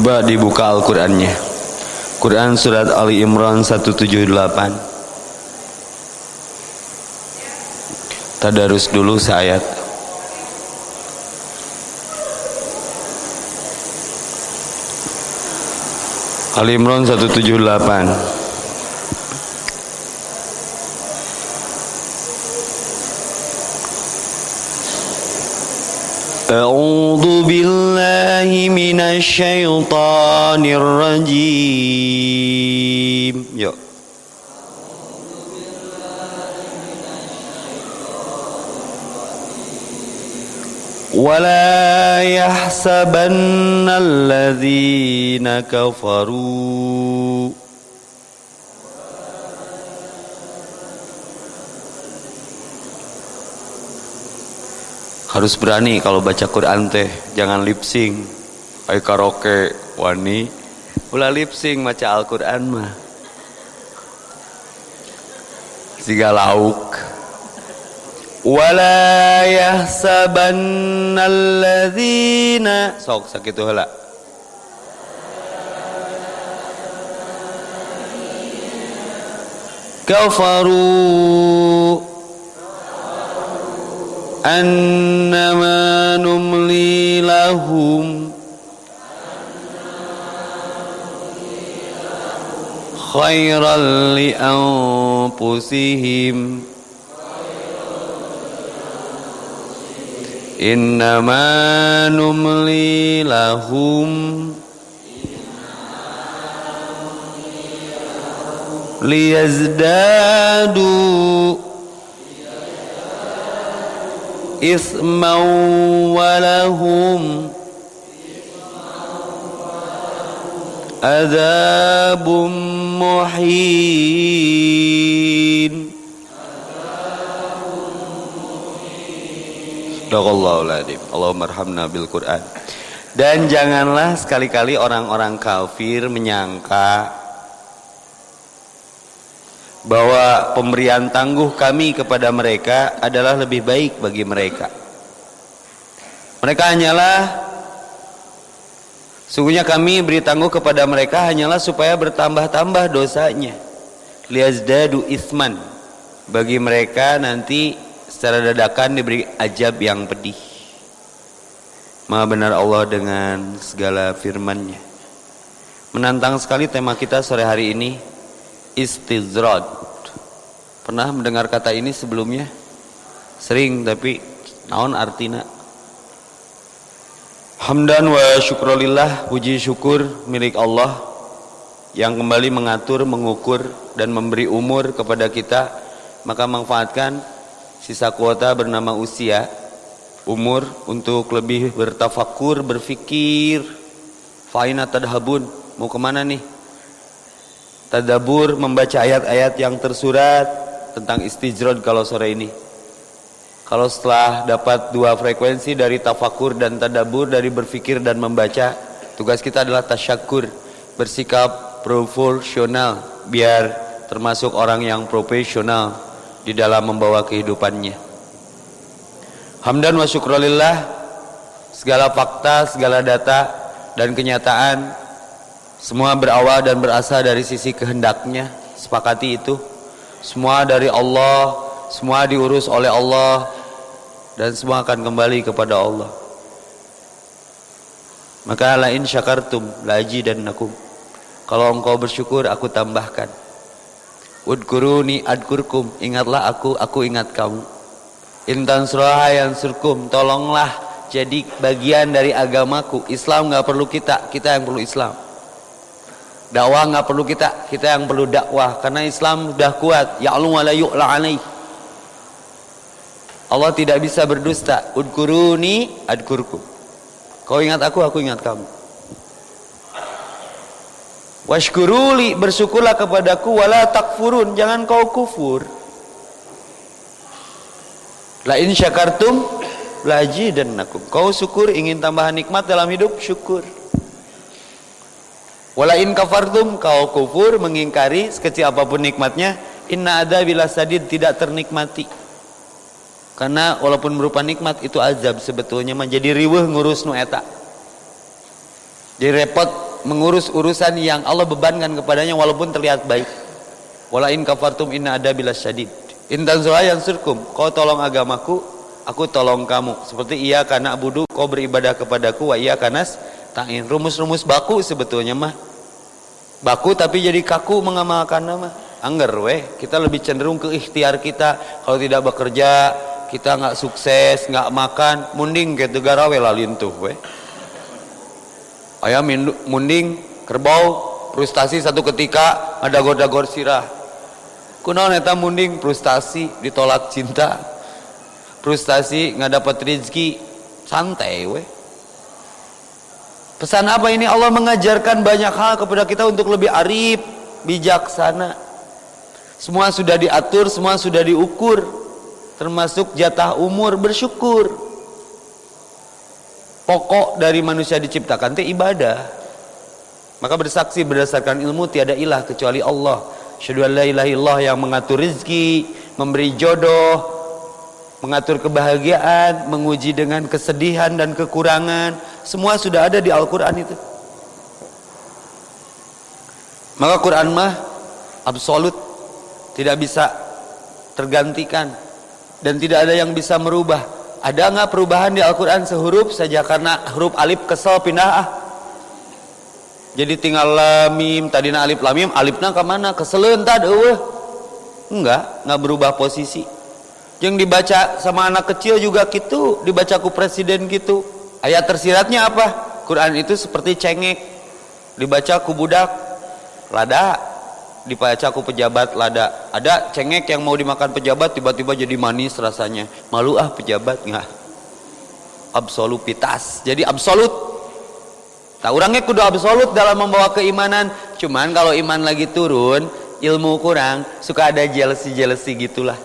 Coba dibuka Al-Qur'annya. Quran surat Ali Imran 178. Tadarus dulu seayat. Ali Imran 178. أعوذ بالله من الشيطان الرجيم. ولا يحسبن الذين كفروا harus berani kalau baca Quran teh jangan lip sync. Ayo karaoke wani. Ulah lip sync baca Al-Quran mah. Siga lauk. Wala yahsabanna alladzina sok sakitu heula. Kafaru أنما نملي لهم خيرا لأنفسهم إنما نملي لهم ليزدادوا إثما ولهم عذاب محين Allahumma arhamna bil Quran. Dan janganlah sekali-kali orang-orang kafir menyangka bahwa pemberian tangguh kami kepada mereka adalah lebih baik bagi mereka. Mereka hanyalah sungguhnya kami beri tangguh kepada mereka hanyalah supaya bertambah-tambah dosanya. Liyazdadu isman. Bagi mereka nanti secara dadakan diberi ajab yang pedih. Maha benar Allah dengan segala firman-Nya. Menantang sekali tema kita sore hari ini istizrad. Pernah mendengar kata ini sebelumnya? Sering tapi naon artina? Hamdan wa syukrulillah puji syukur milik Allah yang kembali mengatur, mengukur dan memberi umur kepada kita maka manfaatkan sisa kuota bernama usia umur untuk lebih bertafakur, berfikir faina tadhabun mau ke mana nih tadabur membaca ayat-ayat yang tersurat tentang istijrod kalau sore ini. Kalau setelah dapat dua frekuensi dari tafakur dan tadabur dari berfikir dan membaca tugas kita adalah tasyakur bersikap proporsional biar termasuk orang yang profesional di dalam membawa kehidupannya. Hamdan wa segala fakta segala data dan kenyataan semua berawal dan berasal dari sisi kehendaknya. Sepakati itu. Semua dari Allah, semua diurus oleh Allah dan semua akan kembali kepada Allah. Maka lain syakartum laji dan nakum. Kalau engkau bersyukur aku tambahkan. Udkuruni adkurkum. Ingatlah aku, aku ingat kamu. Intan surah yang surkum. Tolonglah jadi bagian dari agamaku. Islam nggak perlu kita, kita yang perlu Islam. Dakwah nggak perlu kita, kita yang perlu dakwah karena Islam sudah kuat. Ya'lu wa la. Allah tidak bisa berdusta. Udkuruni adkurkum. Kau ingat aku, aku ingat kamu. Washkuruli bersyukurlah kepadaku wala takfurun jangan kau kufur. La laji dan nakum. Kau syukur ingin tambahan nikmat dalam hidup syukur. Walain kafartum kau kufur mengingkari sekecil apa pun nikmatnya, inna ada bila sadid tidak ternikmati. Karena walaupun berupa nikmat itu azab sebetulnya menjadi riweh ngurus nu eta. Jadi repot mengurus urusan yang Allah bebankan kepadanya walaupun terlihat baik. Wala in kafartum inna ada bila syadid. Intan yang surkum. Kau tolong agamaku, aku tolong kamu. Seperti iya karena budu kau beribadah kepadaku wa iya kanas ta'in. Rumus-rumus baku sebetulnya mah. Baku tapi jadi kaku mengamalkan nama. Angger weh, kita lebih cenderung ke ikhtiar kita. Kalau tidak bekerja, kita nggak sukses, nggak makan, munding ke negara we lalintuh weh. Ayam munding kerbau frustasi satu ketika ada goda-gor sirah. Kunaon eta munding frustasi ditolak cinta. Frustasi nggak dapat rezeki santai weh. Pesan apa ini Allah mengajarkan banyak hal kepada kita untuk lebih arif, bijaksana. Semua sudah diatur, semua sudah diukur. Termasuk jatah umur bersyukur. Pokok dari manusia diciptakan itu ibadah. Maka bersaksi berdasarkan ilmu tiada ilah kecuali Allah. Illallah yang mengatur rezeki, memberi jodoh, mengatur kebahagiaan, menguji dengan kesedihan dan kekurangan. Semua sudah ada di Al-Quran itu. Maka Quran mah absolut tidak bisa tergantikan. Dan tidak ada yang bisa merubah. Ada nggak perubahan di Al-Quran sehuruf saja? Karena huruf alif kesel pindah ah. Jadi tinggal lamim tadi alif lamim alifnya ke mana keselen tad enggak nggak berubah posisi. Yang dibaca sama anak kecil juga gitu dibaca ku presiden gitu ayat tersiratnya apa? Quran itu seperti cengek. Dibaca ku budak lada. Dibaca ku pejabat lada. Ada cengek yang mau dimakan pejabat tiba-tiba jadi manis rasanya. Malu ah pejabat nggak absolupitas. Jadi absolut. Tak orangnya kudu absolut dalam membawa keimanan. Cuman kalau iman lagi turun ilmu kurang suka ada jealousy jealousy gitulah.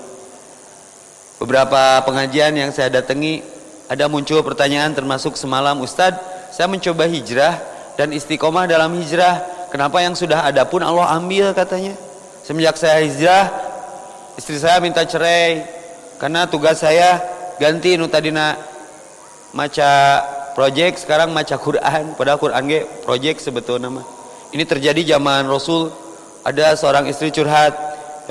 Beberapa pengajian yang saya datangi ada muncul pertanyaan termasuk semalam Ustadz saya mencoba hijrah dan istiqomah dalam hijrah Kenapa yang sudah ada pun Allah ambil katanya. Semenjak saya hijrah, istri saya minta cerai karena tugas saya ganti nu tadina maca project sekarang maca Quran. Padahal Quran ge project sebetulnya mah. Ini terjadi zaman Rasul ada seorang istri curhat,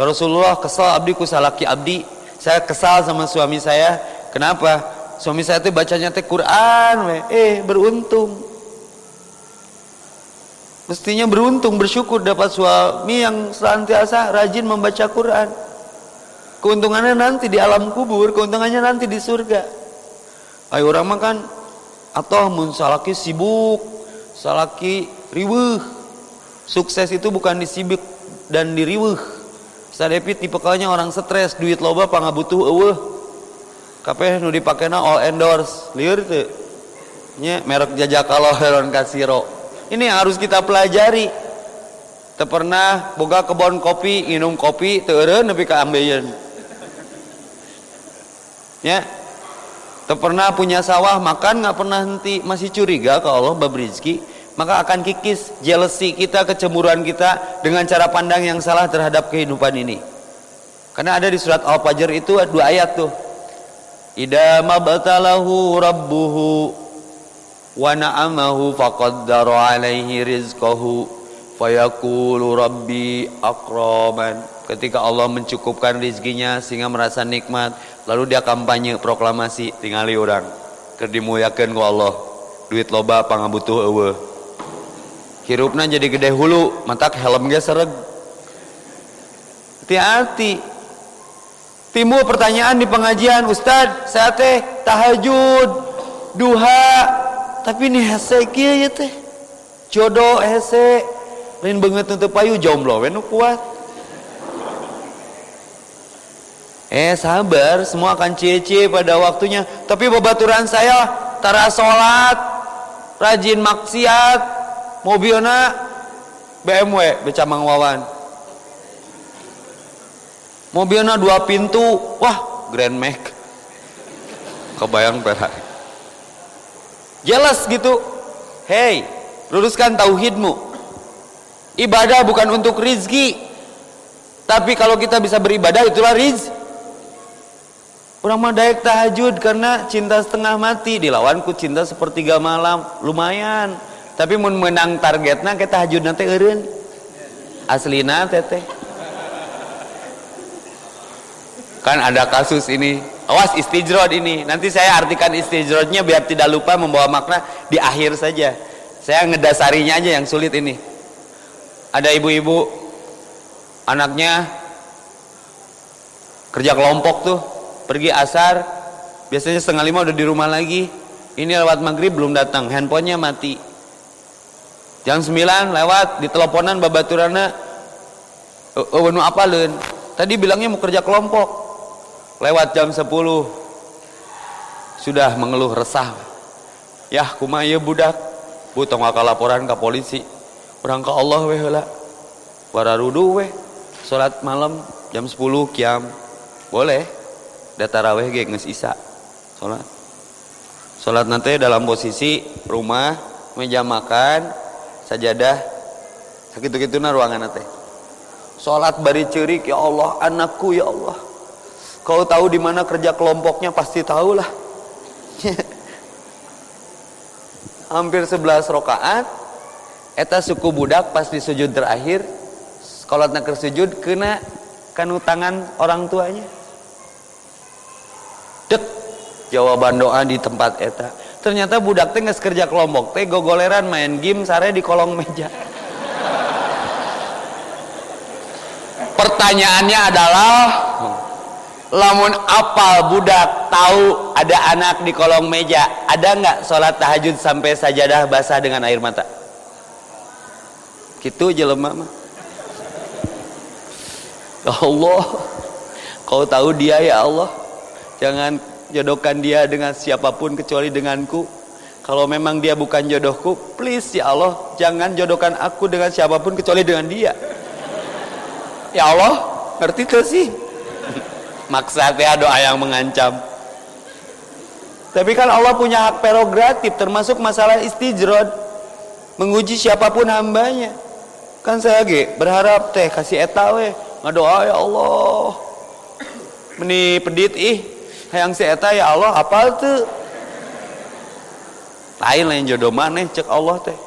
"Ya Rasulullah, kesal abdi ku salaki abdi. Saya kesal sama suami saya. Kenapa? Suami saya tuh bacanya teh Quran we. Eh, beruntung Mestinya beruntung, bersyukur dapat suami yang senantiasa rajin membaca Quran. Keuntungannya nanti di alam kubur, keuntungannya nanti di surga. Ayo orang makan atau mun salaki sibuk, salaki riweuh. Sukses itu bukan disibuk dan diriweuh. Sadepit tipenya orang stres, duit loba pangabutuh eueuh. Kabeh nu dipakena all endorse, lieur teu? Nya merek jajak kalau heron kasiro ini harus kita pelajari. Tak pernah boga kebon kopi, minum kopi, teureun nepi ka ambeien. Ya. Tak pernah punya sawah makan nggak pernah henti masih curiga kalau Allah bab rezeki maka akan kikis jealousy kita kecemburuan kita dengan cara pandang yang salah terhadap kehidupan ini karena ada di surat Al-Fajr itu dua ayat tuh idza mabtalahu rabbuhu wa na'amahu faqaddara alaihi rizqahu fayaqulu rabbi akraman. Ketika Allah mencukupkan rizkinya sehingga merasa nikmat lalu dia kampanye proklamasi tingali orang keur dimuliakeun ku Allah duit loba pangabutuh eueuh. Hirupna jadi gede hulu matak helm ge sereg. Hati-hati timbul pertanyaan di pengajian Ustad saya teh tahajud duha tapi ini hese kia ya teh? Jodoh hese. Lain banget untuk payu jomblo wenu kuat. Eh sabar semua akan cie-cie pada waktunya. Tapi babaturan saya tara sholat rajin maksiat mobilnya BMW becamang wawan mobilnya dua pintu. Wah Grand Max. Kebayang berat jelas gitu. Hei luruskan tauhidmu. Ibadah bukan untuk rizki. Tapi kalau kita bisa beribadah itulah riz. Orang mah dayak tahajud karena cinta setengah mati. Dilawanku cinta sepertiga malam. Lumayan. Tapi menang targetna kita tahajud nanti eureun. Aslina teteh kan ada kasus ini. Awas istijrod ini. Nanti saya artikan istijrodnya biar tidak lupa membawa makna di akhir saja. Saya ngedasarinya aja yang sulit ini. Ada ibu-ibu anaknya kerja kelompok tuh. Pergi asar biasanya setengah lima udah di rumah lagi. Ini lewat maghrib belum datang. Handphonenya mati. Jam sembilan lewat di teleponan babaturana oh, apa lun? Tadi bilangnya mau kerja kelompok lewat jam 10 sudah mengeluh resah. Ya kumaya budak? Butong akal laporan ke polisi. Orang ke Allah weh lah wararudu weh. Sholat malam jam 10 kiam. Boleh. Data raweh ge isa. Sholat. Sholat nanti dalam posisi rumah meja makan sajadah. Sakit gitu na ruangan nanti. Sholat bari cerik ya Allah anakku ya Allah Kau tahu di mana kerja kelompoknya pasti tahu lah. Hampir 11 rokaat. Eta suku budak pas di sujud terakhir. Kalau nak sujud kena kanu tangan orang tuanya. Dek jawaban doa di tempat eta. Ternyata budak teh nggak kerja kelompok teh gogoleran main game sare di kolong meja. Pertanyaannya adalah lamun apal budak tahu ada anak di kolong meja ada nggak sholat tahajud sampai sajadah basah dengan air mata? Gitu jelema mah ya Allah kau tahu dia ya Allah. Jangan jodohkan dia dengan siapa pun kecuali denganku. Kalau memang dia bukan jodohku please ya Allah jangan jodohkan aku dengan siapa pun kecuali dengan dia. Ya Allah ngerti tuh sih maksudnya doa yang mengancam. Tapi kan Allah punya hak prerogatif termasuk masalah istijrod. Menguji siapa pun hambanya. Kan saya lagi berharap teh kasih etawe ngadoa ya Allah meni pedit ih. Hayang si eta ya Allah apa tuh lain lain jodoh mana cek Allah teh.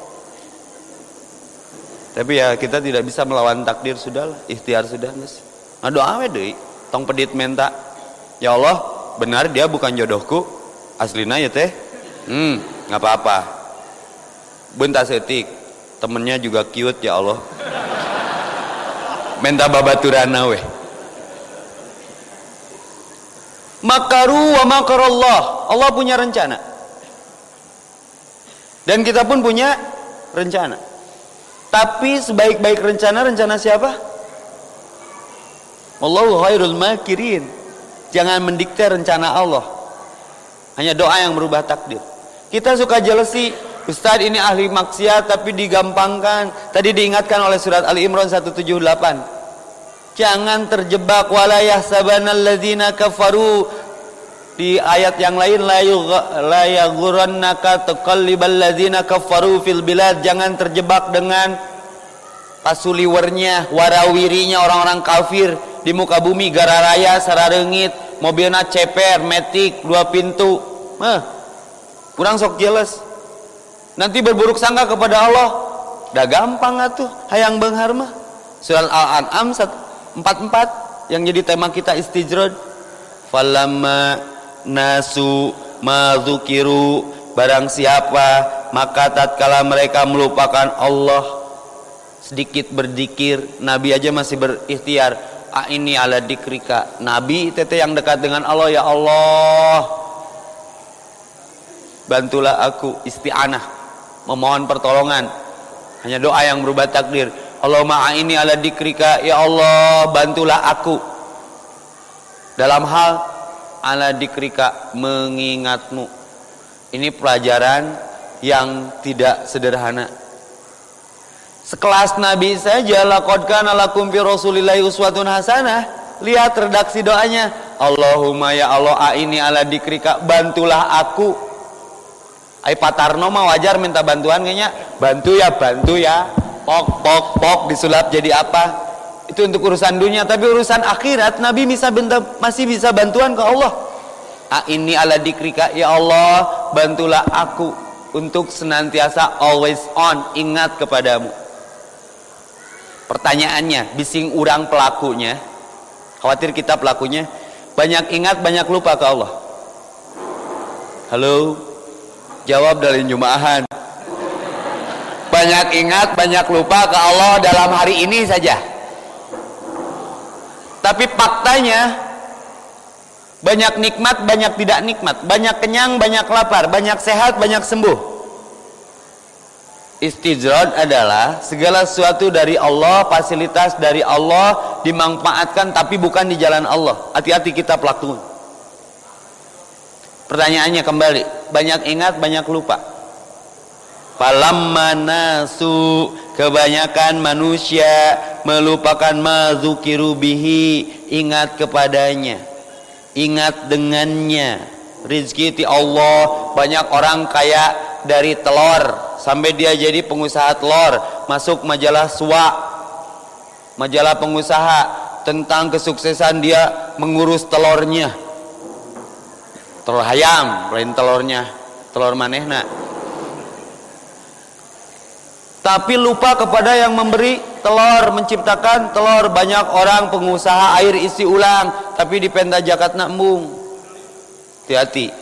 Tapi ya kita tidak bisa melawan takdir sudahlah. Ikhtiar sudah guys ngadoa we deui tong pedit minta ya Allah benar dia bukan jodohku. Aslina ya teh? Hmm nggak apa-apa. Bentar setik. Temennya juga cute ya Allah. Minta babaturana weh. Makaru wa makarallah. Allah punya rencana. Dan kita pun punya rencana. Tapi sebaik-baik rencana rencana siapa Wallahu khairul makirin. Jangan mendikte rencana Allah. Hanya doa yang merubah takdir. Kita suka jealousy, Ustadz ini ahli maksiat tapi digampangkan. Tadi diingatkan oleh surat Ali Imran 178. Jangan terjebak walayah sabanal ladzina kafaru di ayat yang lain la yaghurannaka taqallibal ladzina kafaru fil bilad jangan terjebak dengan pasuliwernya warawirinya orang-orang kafir. Di muka bumi gara raya sararengit mobilnya ceper metik dua pintu. Mah kurang sok jelas. Nanti berburuk sangka kepada Allah. Dah gampang atuh hayang benghar mah. Surah al-an'am 44 yang jadi tema kita istijrod. Falamma nasu madzukiru barang siapa maka tatkala mereka melupakan Allah sedikit berdikir Nabi aja masih berikhtiar. Ah ini ala dikrika. Nabi tete yang dekat dengan Allah ya Allah bantulah aku isti'anah memohon pertolongan. Hanya doa yang berubah takdir. Allah ma'a ini ala dikrika. Ya Allah bantulah aku. Dalam hal ala dikrika mengingatmu. Ini pelajaran yang tidak sederhana Sekelas Nabi saja laqad kana lakum fi Rasulillahi uswatun hasanah. Lihat redaksi doanya. Allahumma ya Allah aini ala dikrika bantulah aku. Ai patarno mah wajar minta bantuan kayaknya. Bantu ya, bantu ya. Pok pok pok disulap jadi apa? Itu untuk urusan dunia, tapi urusan akhirat Nabi bisa benda, masih bisa bantuan ke Allah. A ini ala dikrika ya Allah bantulah aku untuk senantiasa always on ingat kepadamu pertanyaannya bising urang pelakunya khawatir kita pelakunya banyak ingat banyak lupa ke Allah halo jawab dari jumaahan banyak ingat banyak lupa ke Allah dalam hari ini saja tapi faktanya banyak nikmat, banyak tidak nikmat. Banyak kenyang, banyak lapar. Banyak sehat, banyak sembuh. Istijrad adalah segala sesuatu dari Allah, fasilitas dari Allah dimanfaatkan tapi bukan di jalan Allah. Hati-hati kita pelaku. Pertanyaannya kembali, banyak ingat, banyak lupa. Falamma nasu kebanyakan manusia melupakan mazukiru bihi ingat kepadanya ingat dengannya rizki ti Allah banyak orang kaya dari telur sampai dia jadi pengusaha telur masuk majalah SWA majalah pengusaha tentang kesuksesan dia mengurus telurnya. Telur ayam lain telurnya. Telur manehna tapi lupa kepada yang memberi telur menciptakan telur. Banyak orang pengusaha air isi ulang tapi di penta jakat nambung hati-hati.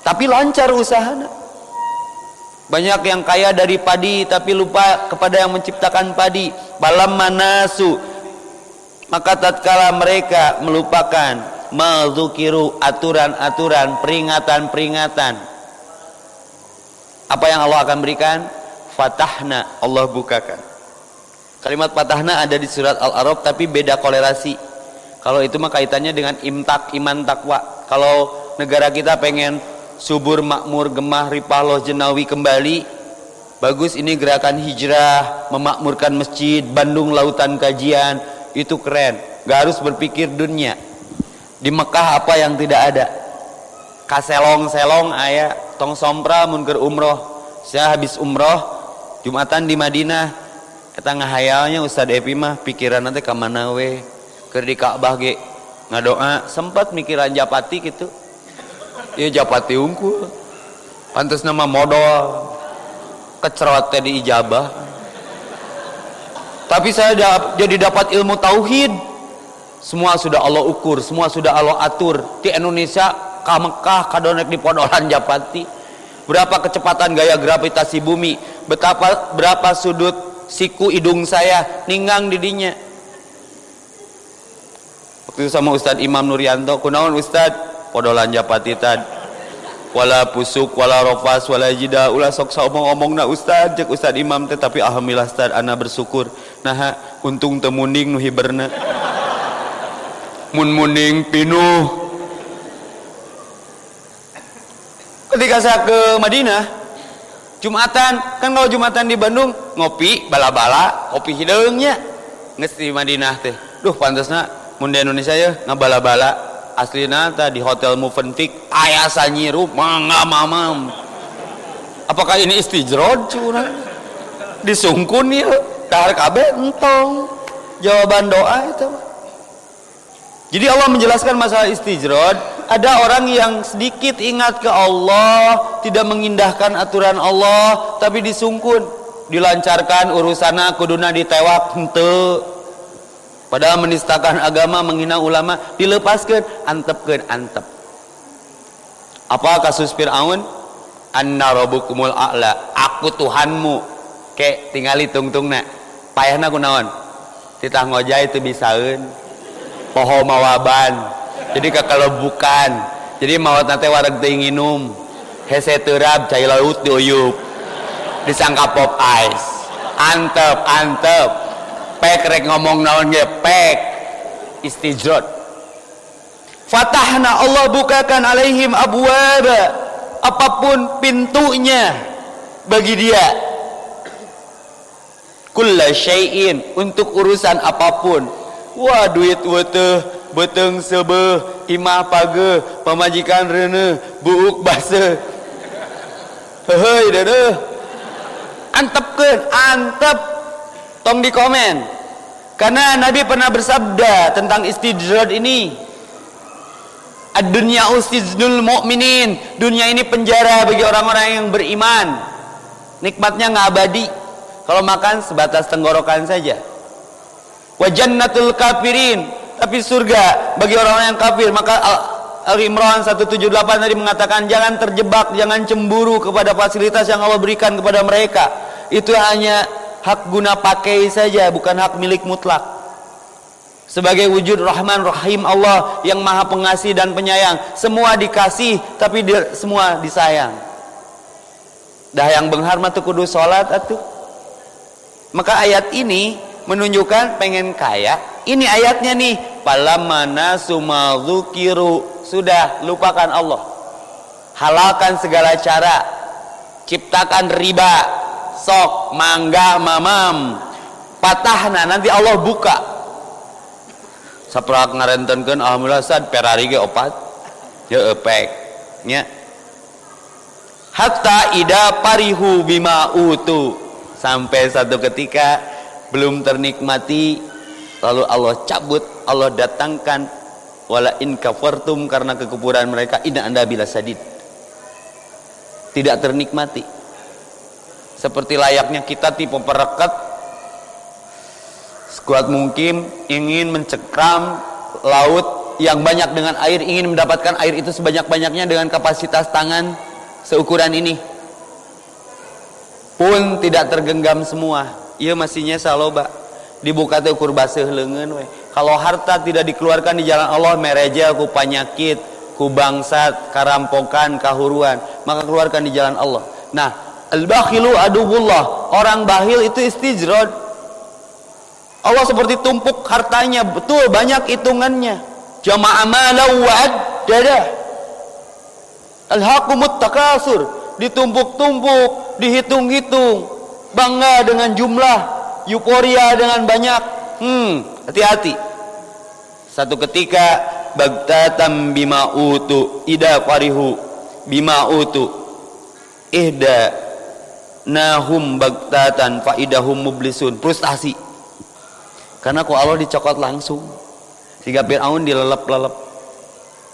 Tapi lancar usahanya banyak yang kaya dari padi tapi lupa kepada yang menciptakan padi. Balam manasu maka tatkala mereka melupakan mazukiru aturan-aturan peringatan-peringatan. Apa yang Allah akan berikan? Fatahna Allah bukakan. Kalimat patahna ada di surat Al-Arab tapi beda kolerasi. Kalau itu mah kaitannya dengan imtak iman takwa. Kalau negara kita pengen subur makmur gemah ripah jenawi kembali. Bagus ini gerakan hijrah memakmurkan masjid Bandung lautan kajian. Itu keren gak harus berpikir dunia. Di Mekah apa yang tidak ada? Kaselong selong ayah. Tong sompra munker umroh. Saya habis umroh Jumatan di Madinah. Eta ngahayalnya Ustaz Epi mah pikiran nanti ke mana we? Keur di Ka'bah ge. Ngadoa sempat mikiran Japati gitu iya Japati unggul. Pantas nama modal. Kecerot di ijabah. Tapi saya jadi dapat ilmu tauhid. Semua sudah Allah ukur semua sudah Allah atur. Di Indonesia ke Mekah kadonek di podolan Japati. Berapa kecepatan gaya gravitasi bumi? Betapa berapa sudut siku hidung saya ninggang didinya waktu itu sama Ustadz Imam Nuryanto. Kunaon Ustadz podolan japati tad. Wala pusuk wala rofas wala jida. Ulah sok omong-omong na Ustadz cek Ustadz Imam teh tapi alhamdulillah Ustadz ana bersyukur. Nah untung temuning nu hiberna mun muning pinuh. Ketika saya ke Madinah Jumatan kan kalau Jumatan di Bandung ngopi bala-bala kopi hidungnya nges di Madinah teh. Duh pantasnya mun di Indonesia ya ngabala-bala aslina tadi di hotel Movenpick ayah sanyiru mangga mamam. Apakah ini istijrod curang disungkun ya. Dahar kabe entong. Jawaban doa itu. Jadi Allah menjelaskan masalah istijrod ada orang yang sedikit ingat ke Allah tidak mengindahkan aturan Allah tapi disungkun. Dilancarkan urusannya kuduna ditewak hente padahal menistakan agama menghina ulama dilepaskan antepkan antep. Apa kasus Fir'aun? Anna rabbukumul a'la. Aku Tuhanmu. Ke tungtung nak. Payahna kunaon titah ngojai itu bisaun. Poho mawaban. Jadi kalau bukan. Jadi mawat nate wareg teu hese terab cai laut diuyup. Disangka pop ice. Antep antep pek rek ngomong naon ge? Pek. Istijrod fatahna Allah bukakan alaihim abwaba apa pun pintunya bagi dia. Kulla syai'in untuk urusan apa pun. Wah duit weteh beteng sebe imah page pemajikan rene buuk basa hehei dede antepkeun antep tong di komen karena Nabi pernah bersabda tentang istijrad ini Ad-dunya usiznul mu'minin. Dunia ini penjara bagi orang-orang yang beriman. Nikmatnya nggak abadi. Kalau makan sebatas tenggorokan saja. Wa jannatul kafirin. Tapi surga bagi orang-orang yang kafir. Maka Al-Imran 178 tadi mengatakan jangan terjebak, jangan cemburu kepada fasilitas yang Allah berikan kepada mereka. Itu hanya hak guna pakai saja, bukan hak milik mutlak. Sebagai wujud Rahman Rahim Allah yang maha pengasih dan penyayang. Semua dikasih tapi dia, semua disayang. Dah yang benghar mah kudu sholat atuh. Maka ayat ini menunjukkan pengen kaya. Ini ayatnya nih. Palamana sumadzukiru sudah lupakan Allah. Halalkan segala cara. Ciptakan riba sok mangga mamam. Patahna nanti Allah buka. Saprak ngarentenkeun alhamdulillah sad Ferrari ge opat. Ya epek nya. Hatta ida parihu bima utu. Sampai satu ketika belum ternikmati lalu Allah cabut Allah datangkan. Wala in kafartum karena kekufuran mereka inna anda bila sadid. Tidak ternikmati seperti layaknya kita tipe perekat. Sekuat mungkin ingin mencekram laut yang banyak dengan air ingin mendapatkan air itu sebanyak-banyaknya dengan kapasitas tangan seukuran ini. Pun tidak tergenggam semua. Iya masihnya saloba. Dibuka teh ukur lengan kalau harta tidak dikeluarkan di jalan Allah mereja ku penyakit ku bangsat karampokan kahuruan. Maka keluarkan di jalan Allah. Nah al-bakhilu adubullah orang bahil itu istijrod Allah seperti tumpuk hartanya. Betul banyak hitungannya. Jama'a malau wa'addada alhaqumut takasur ditumpuk-tumpuk dihitung-hitung. Bangga dengan jumlah euforia dengan banyak. Hmm hati-hati. Satu ketika bagtatam bima utu ida farihu bima utu ihda nahum bagtatan faidahum mublisun frustasi karena ku Allah dicokot langsung. Sehingga Fir'aun dilelep-lelep.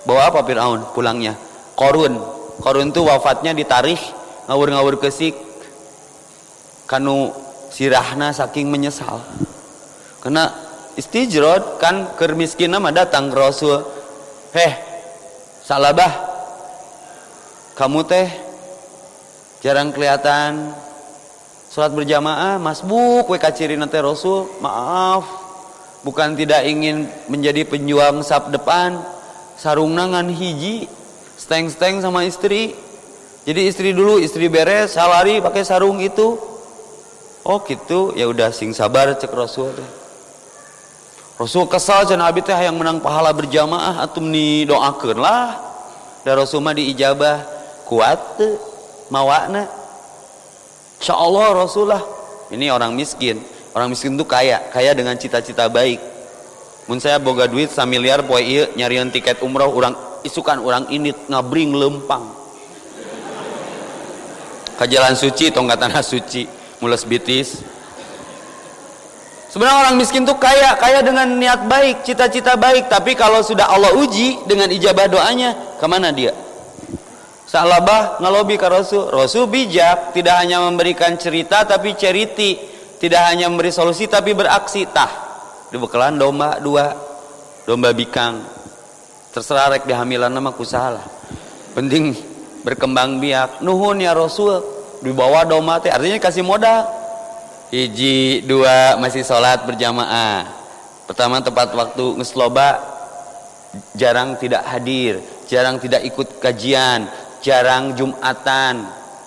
Bawa apa Fir'aun pulangnya? Korun. Korun itu wafatnya ditarik ngawur-ngawur kesik. Kanu sirahna saking menyesal. Karena istijrod kan kermiskin nama datang Rasul. Heh, salabah. Kamu teh jarang kelihatan. Salat berjamaah masbuk we nanti Rasul. Maaf. Bukan tidak ingin menjadi penjuang sap depan. Sarung nangan hiji steng-steng sama istri. Jadi istri dulu istri beres salari pakai sarung itu. Oh gitu. Ya udah sing sabar cek Rasul Rasul kesal cenah abi teh yang menang pahala berjamaah. Atum ni doakeun lah dan Rasul mah diijabah. Kuat mawana insyaallah Rasulullah ini orang miskin. Orang miskin itu kaya kaya dengan cita-cita baik. Mun saya boga duit samiliar poe ieu nyarian tiket umroh orang isukan orang ini ngabring lempang. Ke jalan suci tongkat tanah suci mulas bitis. Sebenarnya orang miskin tuh kaya kaya dengan niat baik cita-cita baik. Tapi kalau sudah Allah uji dengan ijabah doanya ke mana dia Salabah ngalobi ke Rasul. Rasul bijak, tidak hanya memberikan cerita tapi ceriti. Tidak hanya memberi solusi tapi beraksi. Tah dibekalan domba dua. Domba bikang. Terserah rek dihamilan nama kusalah penting berkembang biak. Nuhun ya rasul. Dibawa domba teh artinya kasih modal. Hiji dua masih sholat berjamaah. Pertama tepat waktu ngesloba. Jarang tidak hadir jarang tidak ikut kajian jarang jumatan.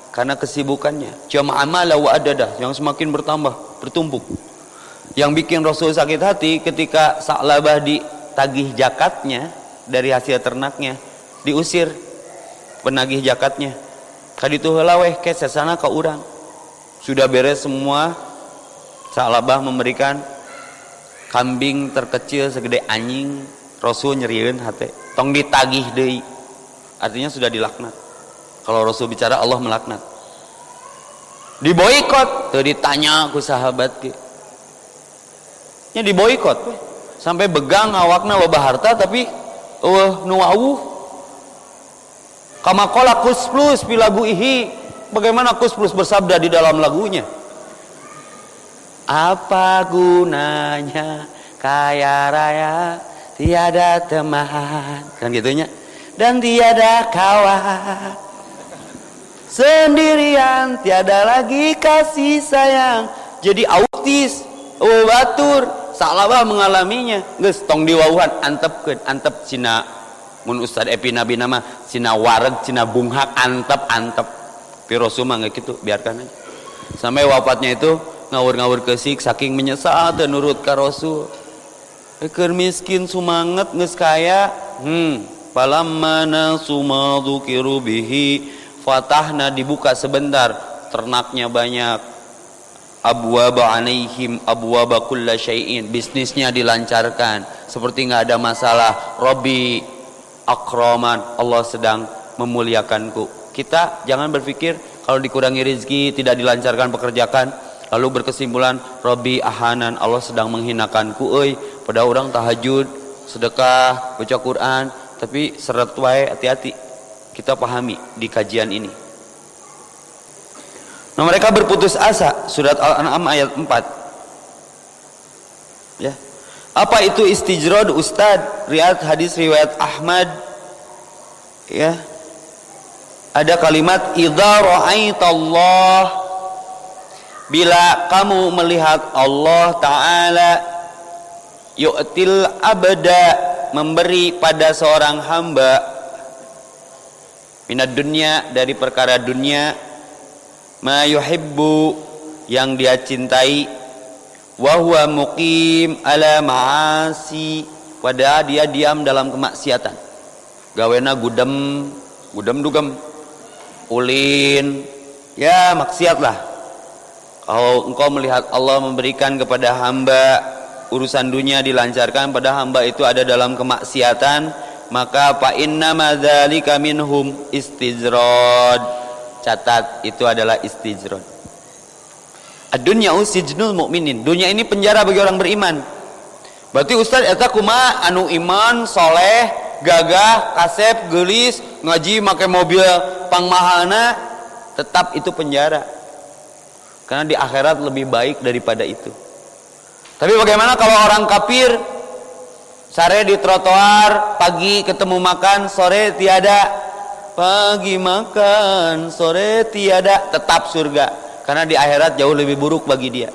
Karena kesibukannya. Jamaah amala wa adadah. Yang semakin bertambah bertumpuk. Yang bikin Rasul sakit hati ketika Sa'labah ditagih jakatnya dari hasil ternaknya diusir penagih jakatnya. Kaditu helaweh ke sesana ke urang. Sudah beres semua. Sa'labah memberikan kambing terkecil segede anjing. Rasul nyeriin hati. Tong ditagih deh artinya sudah dilaknat kalau Rasul bicara Allah melaknat. Diboikot, tuh ditanya aku sahabat ke. Ya diboikot sampai begang awakna loba harta tapi uh nu awuh. Kama qala kus plus lagu ihi. Bagaimana kus plus bersabda di dalam lagunya? Apa gunanya kaya raya? Tiada teman. Kan gitunya? Dan tiada kawan sendirian tiada lagi kasih sayang. Jadi autis oh batur salah mengalaminya. Geus tong diwauhan antepkeun antep cina mun Ustad Epi Nabi nama cina wareg cina bunghak antep antep. Pirosu mah gitu biarkan aja. Sampai wafatnya itu ngawur-ngawur kesik saking menyesal dan nurut ka Rasul. Eker miskin sumanget nges kaya. Hmm falamma nasu ma bihi fatahna dibuka sebentar ternaknya banyak. Abwaba alaihim abwaba kulla syai'in. Bisnisnya dilancarkan. Seperti nggak ada masalah. Robi akraman Allah sedang memuliakanku. Kita jangan berpikir kalau dikurangi rezeki tidak dilancarkan pekerjaan lalu berkesimpulan Robi ahanan Allah sedang menghinakanku. Oi pada orang tahajud sedekah baca Quran tapi seret wae hati-hati kita pahami di kajian ini. Nah mereka berputus asa surat Al-An'am ayat 4 ya. Apa itu istijrod Ustad riat hadis riwayat Ahmad. Ya. Ada kalimat idza ra'aitallah bila kamu melihat Allah taala yu'til abda memberi pada seorang hamba minat dunia dari perkara dunia. Ma yuhibbu yang dia cintai. Wa huwa muqim ala ma'asi. Padahal dia diam dalam kemaksiatan. Gawena gudem gudem dugem. Ulin. Ya maksiat lah kalau engkau melihat Allah memberikan kepada hamba urusan dunia dilancarkan pada hamba itu ada dalam kemaksiatan maka fa inna madzalika minhum istijrad catat itu adalah istijrad ad-dunya usijnul mukminin dunia ini penjara bagi orang beriman. Berarti ustaz eta kuma anu iman soleh gagah kasep gelis ngaji make mobil pangmahana tetap itu penjara. Karena di akhirat lebih baik daripada itu. Tapi bagaimana kalau orang kafir sore di trotoar, pagi ketemu makan, sore tiada. Pagi makan, sore tiada, tetap surga. Karena di akhirat jauh lebih buruk bagi dia.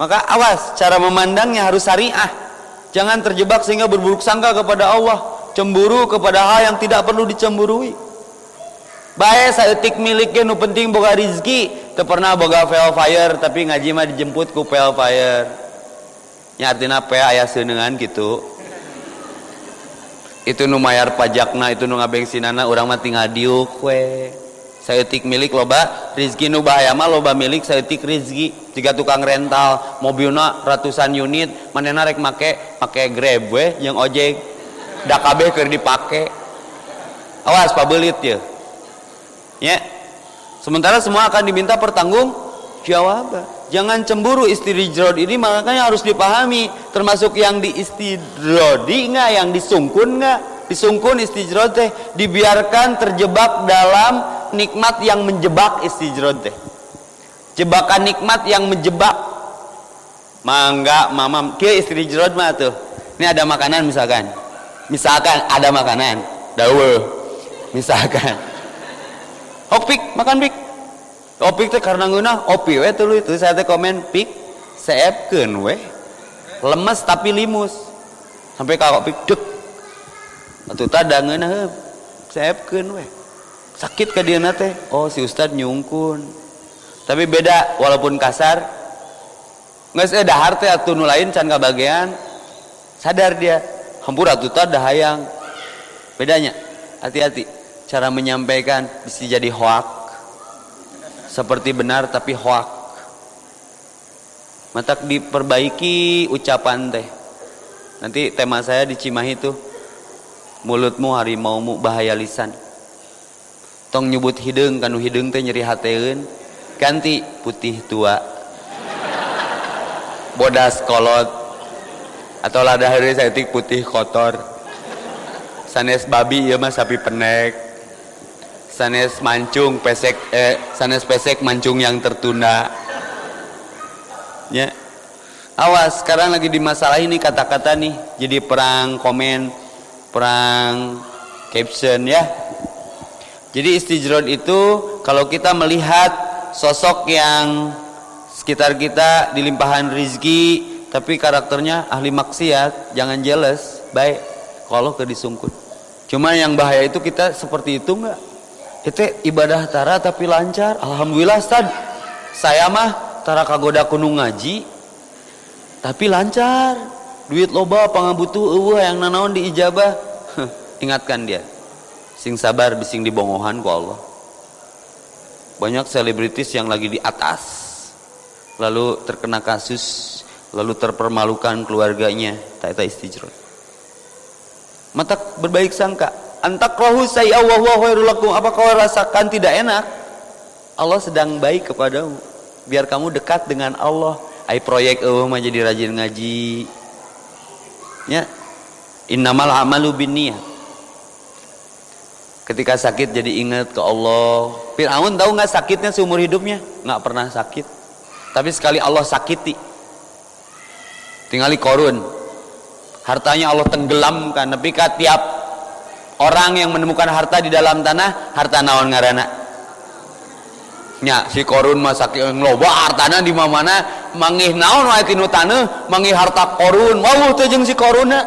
Maka awas, cara memandangnya harus syariah. Jangan terjebak sehingga berburuk sangka kepada Allah, cemburu kepada hal yang tidak perlu dicemburui. Baik saeutik miliknya nu penting boga rizki, teu pernah boga fire tapi ngaji mah dijemput ku fire artinya apa ayah senengan gitu itu nu mayar pajakna itu nu ngabengsinana urang mah tinggal diuk we. Saeutik milik loba rizki nu bahaya mah loba milik saeutik rizki. Jika tukang rental mobilna ratusan unit manehna rek make make grab we yang ojek. Da kabeh keur dipake. Awas pabelit ya ya sementara semua akan diminta pertanggung jawaban jangan cemburu istidrod ini makanya harus dipahami termasuk yang di istidrodi nggak yang disungkun nggak? Disungkun istidrod teh dibiarkan terjebak dalam nikmat yang menjebak istidrod teh. Jebakan nikmat yang menjebak. Mangga mamam kia istidrod mah tuh. Ini ada makanan misalkan. Misalkan ada makanan. Dawe. Misalkan. Hopik makan pik opik teh karena nguna opi we tuh itu. Saya teh komen pik seepkeun we. Lemes tapi limus. Sampai kakak pik dek atuh tada ngeunah seepkeun we. Sakit ka dia teh. Oh si ustad nyungkun. Tapi beda walaupun kasar nggak sih dahar teh atuh lain can bagian sadar dia hampura atuh dah hayang bedanya hati-hati cara menyampaikan bisa jadi hoak seperti benar tapi hoak. Mata diperbaiki ucapan teh. Nanti tema saya di Cimahi tuh mulutmu harimaumu bahaya lisan. Tong nyebut hidung kanu hidung teh nyeri hateun. Ganti putih tua. Bodas kolot. Atau lada hari saya putih kotor. Sanes babi ya mah sapi penek sanes mancung pesek eh sanes pesek mancung yang tertunda. Ya. Awas sekarang lagi di masalah ini kata-kata nih. Jadi perang komen perang caption ya. Jadi istijrod itu kalau kita melihat sosok yang sekitar kita dilimpahan rizki tapi karakternya ahli maksiat jangan jealous baik. Kalau ke disungkut. Cuma yang bahaya itu kita seperti itu enggak itu ibadah tara tapi lancar. Alhamdulillah Ustaz. Saya mah tara kagoda kunung ngaji tapi lancar. Duit loba pangabutuh eueuh yang nanaon diijabah ingatkan dia. Sing sabar bising dibongohan ku Allah. Banyak selebritis yang lagi di atas lalu terkena kasus lalu terpermalukan keluarganya. Tak istijrot mata berbaik sangka antakrahu saya wa apa kau rasakan tidak enak? Allah sedang baik kepadamu. Biar kamu dekat dengan Allah. Ai proyek eueuh mah jadi rajin ngaji. Ya. Innamal amalu binniyat ketika sakit jadi ingat ke Allah. Fir'aun tahu nggak sakitnya seumur hidupnya? Nggak pernah sakit. Tapi sekali Allah sakiti. Tinggali korun. Hartanya Allah tenggelamkan. Tapi tiap orang yang menemukan harta di dalam tanah harta naon ngarana? Nya si korun masak loba hartana di mana mangih naon wae tinu tanah mangih harta korun. Wah teh jeung si koruna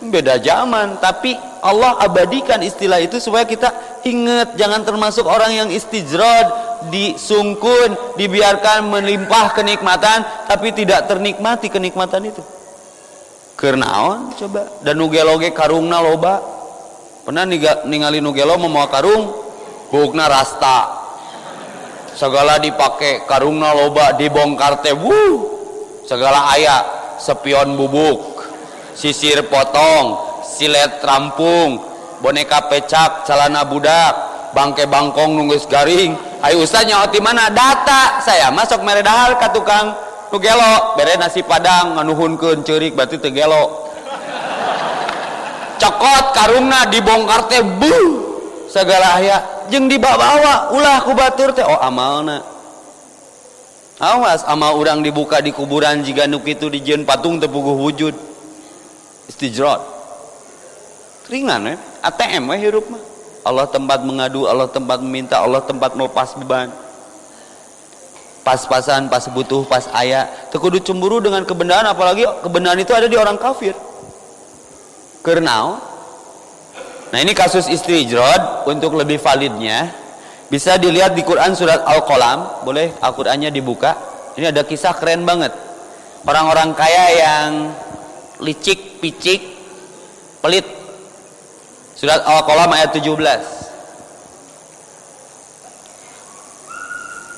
beda zaman tapi Allah abadikan istilah itu supaya kita ingat. Jangan termasuk orang yang istijrod disungkun dibiarkan melimpah kenikmatan tapi tidak ternikmati kenikmatan itu. Kernaon coba? Dan nugeloge karungna loba pernah ningali nugelo membawa karung bukna rasta. Segala dipakai karungna loba dibongkar teh wuh. Segala ayah sepion bubuk sisir potong silet rampung boneka pecak celana budak bangke bangkong nunggus garing. Ayo ustaz nyaoti mana? Data. Saya masuk meredahal ke tukang nugelo bere nasi padang nganuhunkeun ceurik berarti tegelo cokot karungna dibongkar teh bu segala aya jeng dibawa ulah ku batur teh. Oh amalna. Awas amal orang dibuka di kuburan jika nuk itu dijen patung tepuguh wujud. Istijrot. Ringan ya ATM ya hirup mah. Allah tempat mengadu Allah tempat meminta Allah tempat melepas beban. Pas-pasan pas butuh pas ayah tekudu cemburu dengan kebenaran apalagi kebenaran itu ada di orang kafir Kernau. Nah ini kasus istri istijrod untuk lebih validnya bisa dilihat di Quran surat Al-Qalam. Boleh Al-Qur'annya dibuka. Ini ada kisah keren banget. Orang-orang kaya yang licik, picik, pelit. Surat Al-Qalam ayat 17.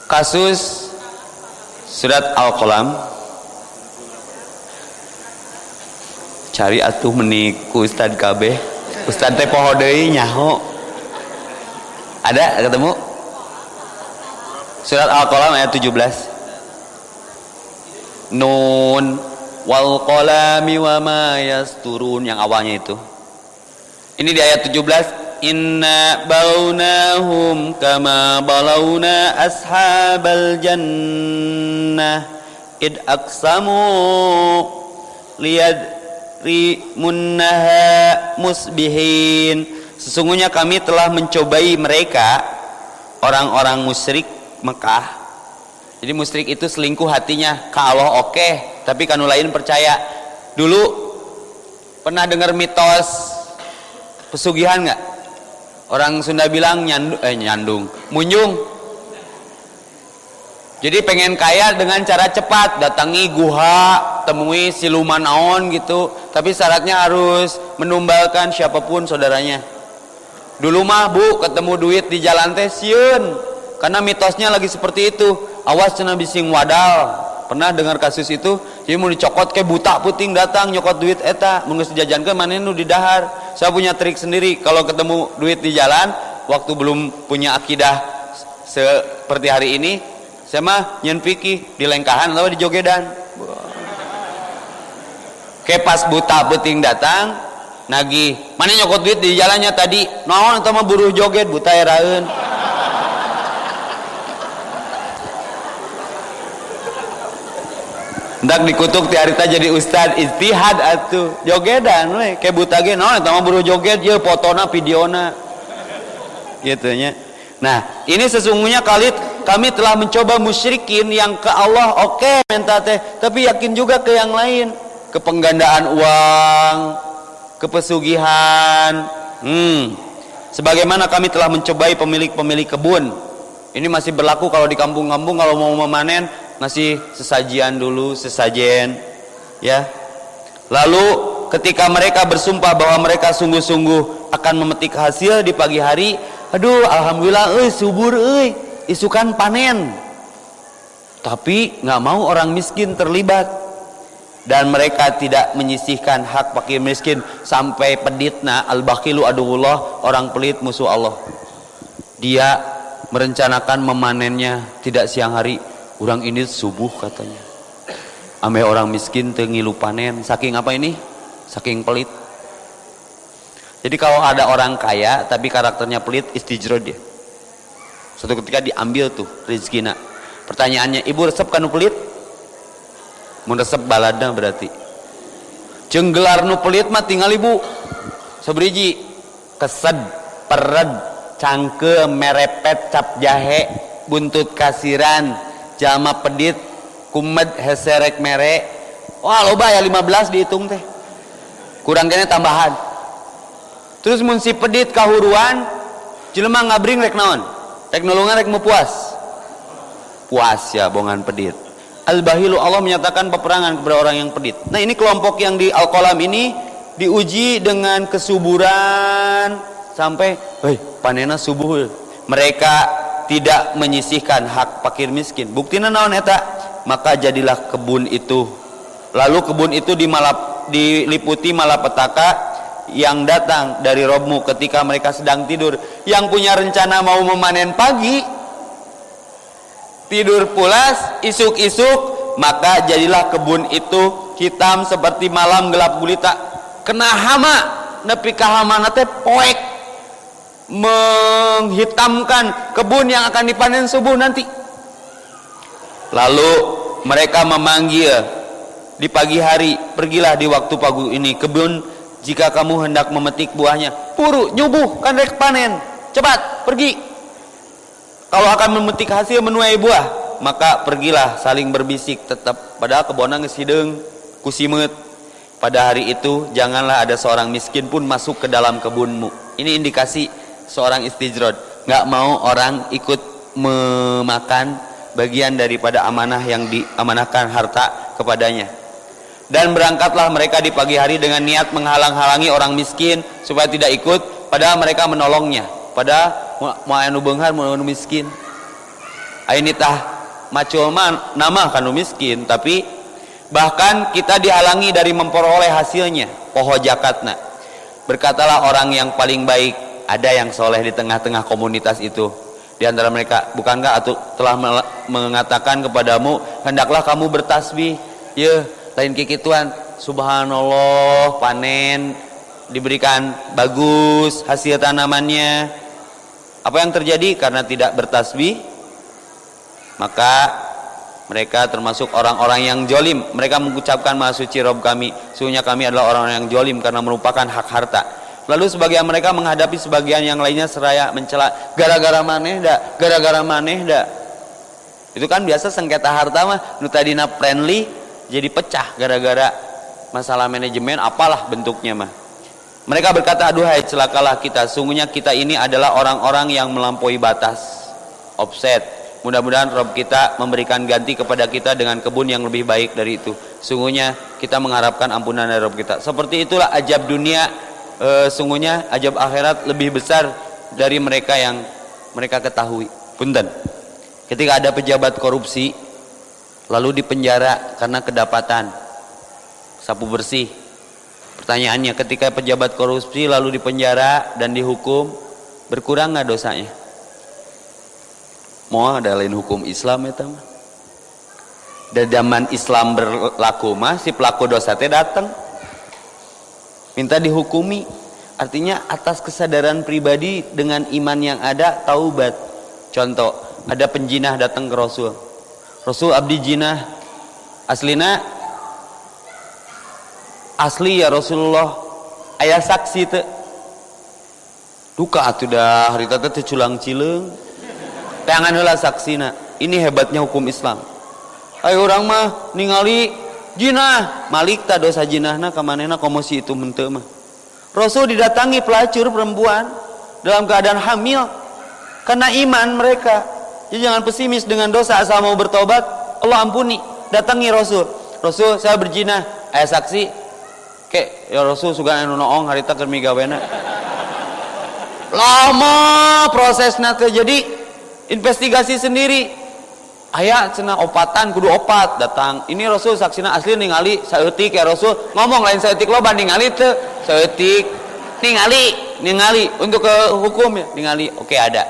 Kasus surat Al-Qalam cari atuh menik ku Ustad KB Ustad teh poho nyaho. Ada ketemu? Surat Al-Qalam ayat 17 Nun wal qalami wa ma yasturun yang awalnya itu. Ini di ayat 17 inna baunahum kama balauna ashabal jannah. Id aksamu liyad rimunnaha musbihin. Sesungguhnya kami telah mencobai mereka orang-orang musyrik Mekah. Jadi musyrik itu selingkuh hatinya. Kalau oke okay, tapi kanu lain percaya. Dulu pernah dengar mitos pesugihan nggak? Orang Sunda bilang nyandu, eh, nyandung munyung jadi pengen kaya dengan cara cepat datangi guha temui siluman naon gitu tapi syaratnya harus menumbalkan siapa pun saudaranya. Dulu mah bu ketemu duit di jalan teh siun. Karena mitosnya lagi seperti itu. Awas cina bising wadal. Pernah dengar kasus itu? Jadi mau dicokot ke buta puting datang nyokot duit eta mengus jajan ke mana nu di dahar. Saya punya trik sendiri kalau ketemu duit di jalan waktu belum punya akidah seperti hari ini saya mah nyen pikir di lengkahan atau di jogedan ke pas buta beting datang nagih mana nyokot duit di jalannya tadi naon atau mah buruh joget buta eraeun Ndak dikutuk ti harita jadi ustad istihad atuh jogedan we kayak buta ge naon eta buruh joget ye fotona videona. Gitu nya. Nah ini sesungguhnya kali kami telah mencoba musyrikin yang ke Allah oke okay, minta tapi yakin juga ke yang lain ke penggandaan uang ke pesugihan hmm. Sebagaimana kami telah mencobai pemilik-pemilik kebun. Ini masih berlaku kalau di kampung-kampung kalau mau memanen ngasih sesajian dulu sesajen ya. Lalu ketika mereka bersumpah bahwa mereka sungguh-sungguh akan memetik hasil di pagi hari aduh alhamdulillah euy subur euy isukan panen. Tapi nggak mau orang miskin terlibat dan mereka tidak menyisihkan hak fakir miskin sampai peditna al bakilu aduhullah orang pelit musuh Allah dia merencanakan memanennya tidak siang hari Orang ini subuh katanya. Ame orang miskin tengilu panen. Saking apa ini? Saking pelit. Jadi kalau ada orang kaya tapi karakternya pelit, istijro dia. Suatu ketika diambil tuh rezekina. Pertanyaannya, ibu resep kanu pelit? Mau resep balada berarti. Jenggelar nu pelit mah tinggal ibu. Sebriji kesed, pered, cangke, merepet, cap jahe, buntut kasiran, jama pedit kumed heserek mere. Wah loba ya 15 dihitung teh. Kurang tambahan. Terus mun si pedit kahuruan jelema ngabring rek naon? Rek nulungan rek mau puas puas ya bongan pedit Al-Bahilu Allah menyatakan peperangan kepada orang yang pedit. Nah, ini kelompok yang di Al-Qalam ini diuji dengan kesuburan sampai, "Hei, panena subuh." Mereka tidak menyisihkan hak fakir miskin buktinya naon eta maka jadilah kebun itu lalu kebun itu dimalap, diliputi malapetaka yang datang dari Robmu ketika mereka sedang tidur yang punya rencana mau memanen pagi tidur pulas isuk-isuk maka jadilah kebun itu hitam seperti malam gelap gulita. Kena hama nepi kahama nate poek. Menghitamkan kebun yang akan dipanen subuh nanti. Lalu mereka memanggil di pagi hari pergilah di waktu pagi ini kebun jika kamu hendak memetik buahnya. Puru nyubuh kan rek panen. Cepat pergi kalau akan memetik hasil menuai buah maka pergilah saling berbisik tetap. Padahal kebunnya ngesideng kusimet pada hari itu janganlah ada seorang miskin pun masuk ke dalam kebunmu. Ini indikasi seorang istijrod. Nggak mau orang ikut memakan bagian daripada amanah yang diamanahkan harta kepadanya. Dan berangkatlah mereka di pagi hari dengan niat menghalang-halangi orang miskin supaya tidak ikut padahal mereka menolongnya pada mau anu beunghar mau anu miskin. Ini tah macul nama kanu miskin tapi bahkan kita dihalangi dari memperoleh hasilnya poho jakatna berkatalah orang yang paling baik ada yang soleh di tengah-tengah komunitas itu. Di antara mereka bukankah atau telah mengatakan kepadamu hendaklah kamu bertasbih. Ya lain kikituan subhanallah panen diberikan bagus hasil tanamannya apa yang terjadi? Karena tidak bertasbih maka mereka termasuk orang-orang yang jolim. Mereka mengucapkan maha suci Rob kami. Sungguhnya kami adalah orang-orang yang jolim karena merupakan hak harta. Lalu sebagian mereka menghadapi sebagian yang lainnya seraya mencela. Gara-gara maneh dak, gara-gara maneh dak. Itu kan biasa sengketa harta mah nu tadina friendly jadi pecah. Gara-gara masalah manajemen apalah bentuknya mah. Mereka berkata, "Aduhai celakalah kita, sungguhnya kita ini adalah orang-orang yang melampaui batas." Offset. Mudah-mudahan Rob kita memberikan ganti kepada kita dengan kebun yang lebih baik dari itu. Sungguhnya kita mengharapkan ampunan dari Rob kita. Seperti itulah ajab dunia e, sungguhnya ajab akhirat lebih besar dari mereka yang mereka ketahui. Punten. Ketika ada pejabat korupsi lalu dipenjara karena kedapatan sapu bersih. Pertanyaannya, ketika pejabat korupsi lalu dipenjara dan dihukum, berkurang nggak dosanya? Mau ada lain hukum Islam ya teman? Dan zaman Islam berlaku mah si pelaku dosa teh datang minta dihukumi artinya atas kesadaran pribadi dengan iman yang ada taubat contoh ada penjinah datang ke Rasul Rasul abdi jinah aslina asli ya Rasulullah. Ayah saksi te. Duka atuh dah. Hari tata teh culang cileng. Tangan heula saksina ini hebatnya hukum Islam. Ayo orang mah ningali jinah. Malik tak dosa jinahna kamanena komosi itu mente mah. Rasul didatangi pelacur perempuan dalam keadaan hamil. Karena iman mereka. Jadi jangan pesimis dengan dosa asal mau bertobat Allah ampuni. Datangi Rasul. Rasul saya berjinah. Ayah saksi ke ya Rasul suka anu noong harita keur migawena lama prosesnya ke jadi investigasi sendiri. Ayah cina opatan kudu opat datang. Ini Rasul saksina asli ningali saeutik ya Rasul. Ngomong lain saeutik lo banding ningali teu saeutik ningali ningali. Untuk ke hukum ya ningali. Oke ada.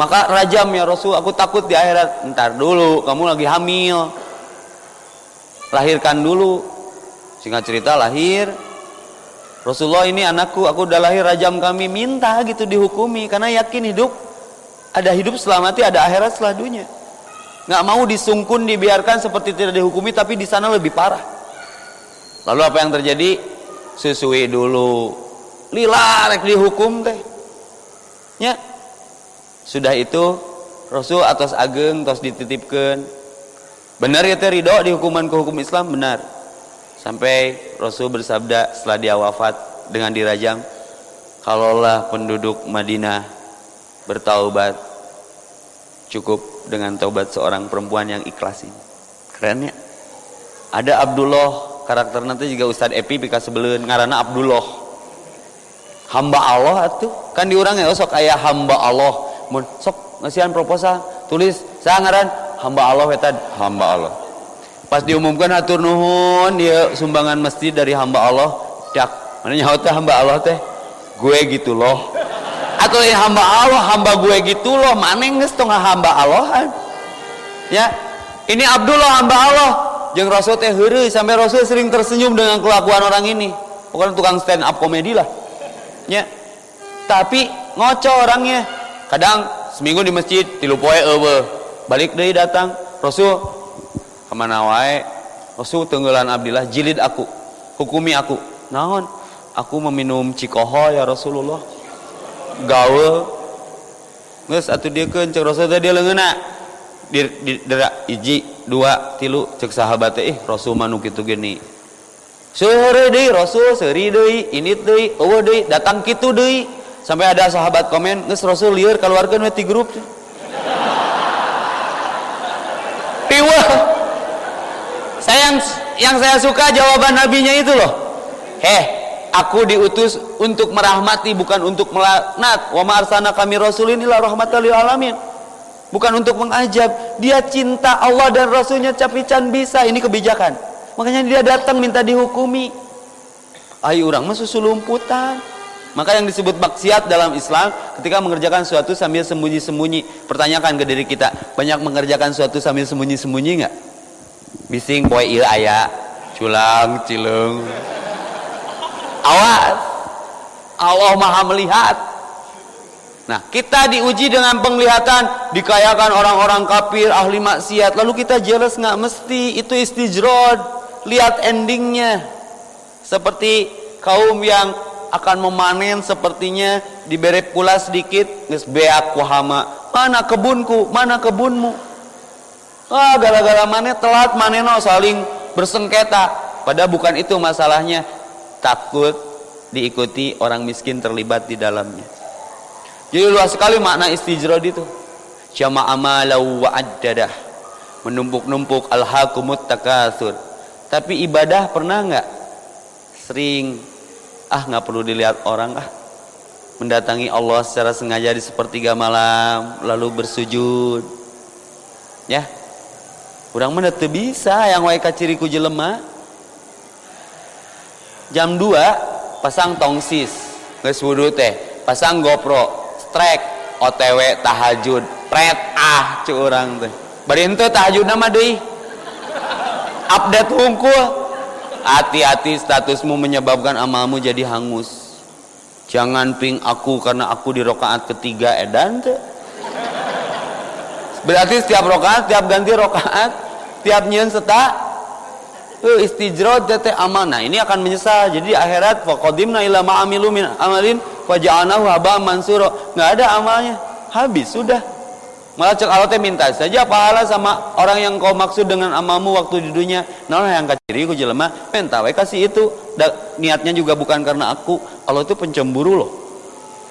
Maka rajam ya Rasul aku takut di akhirat. Ntar dulu kamu lagi hamil. Lahirkan dulu singkat cerita lahir. Rasulullah ini anakku aku udah lahir rajam kami. Minta gitu dihukumi karena yakin hidup ada hidup setelah mati ada akhirat setelah dunia. Nggak mau disungkun dibiarkan seperti tidak dihukumi tapi di sana lebih parah. Lalu apa yang terjadi? Susui dulu. Lila rek dihukum teh. Ya. Sudah itu Rasul atas ageng tos dititipkan. Benar ya teh ridho di hukuman ke hukum Islam? Benar Sampai Rasul bersabda setelah dia wafat dengan dirajam, kalaulah penduduk Madinah bertaubat cukup dengan taubat seorang perempuan yang ikhlas ini. Keren ya? Ada Abdullah, karakter nanti juga Ustadz Epi pika sebelun ngarana Abdullah. Hamba Allah tuh kan diurang ya sok kayak hamba Allah. Mun sok ngasihan proposal, tulis saya ngaran hamba Allah hamba Allah pas diumumkan atur nuhun dia sumbangan masjid dari hamba Allah dak. Mana nyawa teh hamba Allah teh? Gue gitu loh. Atau ya hamba Allah hamba gue gitu loh. Mana nges tengah hamba Allah? Ya ini Abdullah hamba Allah. Jeng Rasul teh heureuy sampai Rasul sering tersenyum dengan kelakuan orang ini. Bukan tukang stand up komedi lah. Ya tapi ngoco orangnya. Kadang seminggu di masjid tilu poe eueuh. Balik deui datang Rasul ke mana wae? Rasul tenggelan Abdillah jilid aku hukumi aku. Naon? Aku meminum cikoho ya Rasulullah. Gawe. Nges atuh dia kan cek Rasul dia leungena. Di, di dera iji dua tilu cek sahabat eh Rasul manu kitu gini. Sore deui Rasul deui ini deui eueuh deui datang kitu deui. Sampai ada sahabat komen nges Rasul lieur keluarkan ti grup saya yang yang saya suka jawaban nabinya itu loh. Heh aku diutus untuk merahmati bukan untuk melaknat. Wa ma kami rasulin rahmatan lil alamin. Bukan untuk mengajab. Dia cinta Allah dan rasulnya capican bisa. Ini kebijakan. Makanya dia datang minta dihukumi. Ayo orang masuk sulumputan maka yang disebut maksiat dalam Islam ketika mengerjakan sesuatu sambil sembunyi-sembunyi. Pertanyakan ke diri kita banyak mengerjakan sesuatu sambil sembunyi-sembunyi nggak bising poe ieu aya. Culang cileng. Awas. Allah maha melihat. Nah kita diuji dengan penglihatan dikayakan orang-orang kafir ahli maksiat. Lalu kita jelas nggak mesti itu istijrod. Lihat endingnya. Seperti kaum yang akan memanen sepertinya diberi pula sedikit. Geus beak mana kebunku? Mana kebunmu ah gara-gara mana telat mana no saling bersengketa. Padahal bukan itu masalahnya. Takut diikuti orang miskin terlibat di dalamnya. Jadi luas sekali makna istijrod itu. Jama'a amalau wa addadah. Menumpuk-numpuk alhaqumut takatsur. Tapi ibadah pernah nggak? Sering. Ah nggak perlu dilihat orang ah. Mendatangi Allah secara sengaja di sepertiga malam lalu bersujud. Ya Urang mana teu bisa yang wae ciri ku jelema. Jam 2 pasang tongsis, geus wudu teh, pasang GoPro, strike, OTW tahajud, pret ah cu urang teh. Bari henteu tahajudna mah deui. Update hungkul. hati-hati statusmu menyebabkan amalmu jadi hangus jangan ping aku karena aku di rokaat ketiga edan tuh berarti setiap rokaat tiap ganti rokaat tiap nyen setak uh, istijrod tete amal nah ini akan menyesal. Jadi akhirat faqadimna ila ma'amilu min amalin faja'anahu haba mansuro nggak ada amalnya. Habis sudah. Malah cek teh minta saja pahala sama orang yang kau maksud dengan amalmu waktu di dunia. Nah yang kaciri ku jelema minta kasih itu. Niatnya juga bukan karena aku. Allah itu pencemburu loh.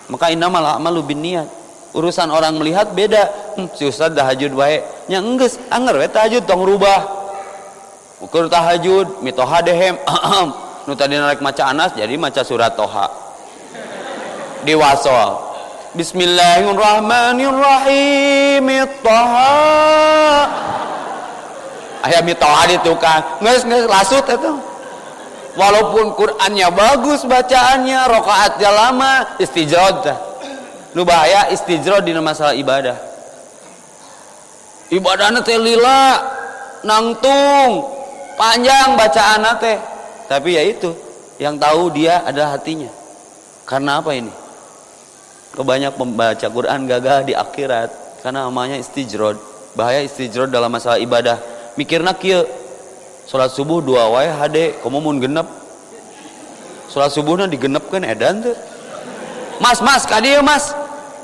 Maka innamal amalu bin niat urusan orang melihat beda. Hmm, si ustad tahajud wae. Nya enggeus anger we tahajud tong rubah. Ukur tahajud mitoha dehem nu tadi narik maca anas jadi maca surat toha. Di wasol Bismillahirrahmanirrahim Toha. Ayah mitoha ditukang Nges nges lasut itu Walaupun Qurannya bagus bacaannya Rokaatnya lama Istijrod Nu bahaya istijrod di masalah ibadah. Ibadahnya teh lila Nangtung Panjang bacaan teh. Tapi ya itu Yang tahu dia adalah hatinya. Karena apa ini? kebanyak membaca Quran gagal di akhirat karena namanya istijrod bahaya istijrod dalam masalah ibadah. Mikirna kieu salat subuh dua wae hade kamu mun genep. Salat subuhna digenepkeun edan tuh mas mas kadieu mas.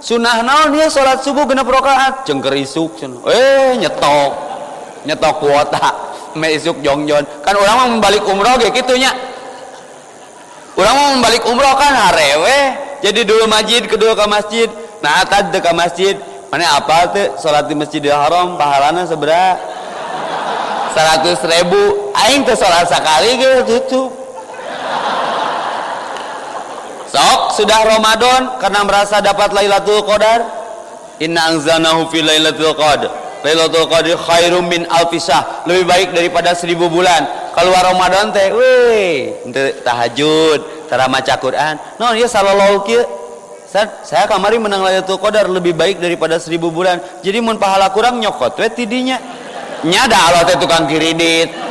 Sunah naon ya salat subuh genep rakaat jeung isuk eh nyetok. Nyetok kuota. Me isuk jongjon kan orang mau membalik umroh ge kitu nya orang membalik umroh kan harewe jadi dulu masjid kedua ke masjid nah tadi ke masjid. Mana apa tuh sholat di masjidil haram pahalanya seberapa seratus ribu. Aing tuh sholat sekali gitu tutup sok sudah Ramadan karena merasa dapat Lailatul Qadar? Inna anzanahu fi Lailatul Qadar Lailatul Qadar khairum min alfisah lebih baik daripada seribu bulan. Keluar Ramadan teh weh tahajud cara maca Quran. No ya sallallahu kieu saya kamari menang Lailatul Qadar lebih baik daripada seribu bulan. Jadi mun pahala kurang nyokot we tidinya. Nyada Allah teh tukang kredit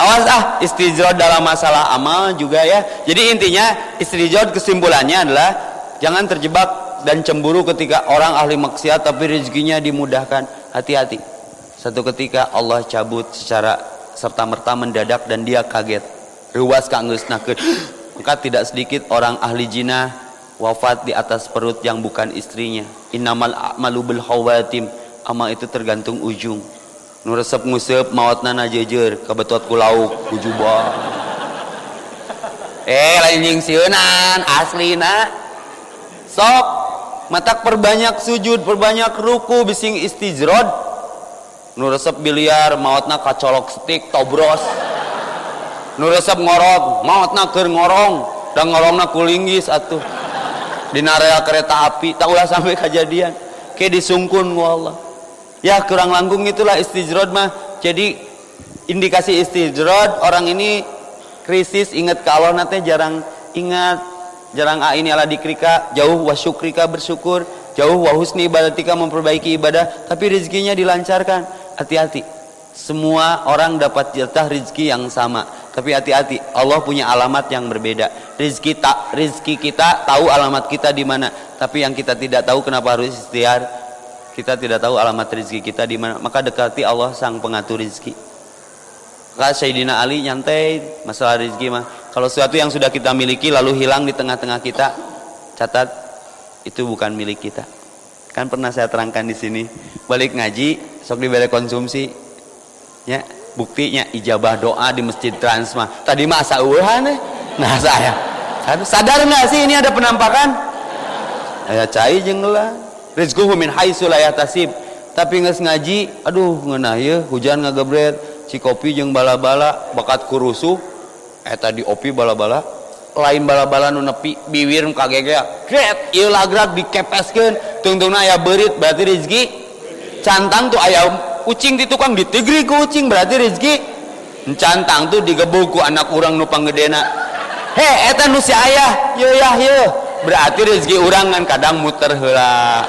awas ah istijrod dalam masalah amal juga ya. Jadi intinya istijrod kesimpulannya adalah jangan terjebak dan cemburu ketika orang ahli maksiat tapi rezekinya dimudahkan. Hati-hati. Satu ketika Allah cabut secara serta merta mendadak dan dia kaget. Ruas kangusnakeun maka tidak sedikit orang ahli jinah wafat di atas perut yang bukan istrinya. Innamal a'malu bil khawatim. Amal itu tergantung ujung nu resep nguseup maotna najejer kabetot ku lauk ujubah eh lain jeung sieunan aslina sok matak perbanyak sujud perbanyak ruku bising istijrod. Nu resep biliar maotna kacolok stik tobros. Nu resep ngorok mautna keur ngorong. Dan ngorongna kulinggis atuh. Di area kereta api tak ulah sampai kejadian. Ke disungkun ku Allah ya kurang langgung itulah istijrod mah. Jadi indikasi istijrod orang ini krisis ingat ke Allah nanti jarang ingat jarang ah ini ala dikrika jauh wasyukrika bersyukur jauh wahusni ibadatika memperbaiki ibadah tapi rezekinya dilancarkan. Hati-hati semua orang dapat jatah rezeki yang sama tapi hati-hati Allah punya alamat yang berbeda. Rezeki tak rezeki kita tahu alamat kita di mana tapi yang kita tidak tahu kenapa harus istiar kita tidak tahu alamat rezeki kita di mana maka dekati Allah sang pengatur rezeki. Maka Sayyidina Ali nyantai masalah rezeki mah. Kalau sesuatu yang sudah kita miliki lalu hilang di tengah-tengah kita catat itu bukan milik kita. Kan pernah saya terangkan di sini balik ngaji sok dibeli konsumsi ya buktinya ijabah doa di masjid Transma tadi masa uhan nah saya sadar nggak sih ini ada penampakan? Ya cai jenglah rizquhu min haitsu la tasib tapi nggak ngaji aduh ngeunah ya hujan ngagebret si kopi jeung bala-bala bakat kurusuh eh tadi opi bala-bala lain bala-bala nu nepi biwir kagege gret ieu lagrak dikepeskeun. Tungtungna aya beurit berarti rezeki cantang tuh ayam kucing di tukang ditigri kucing berarti rezeki cantang tuh digebuk ku anak orang nupang gedena he eta nu si ayah ye yah ye berarti rezeki orang kan kadang muter heula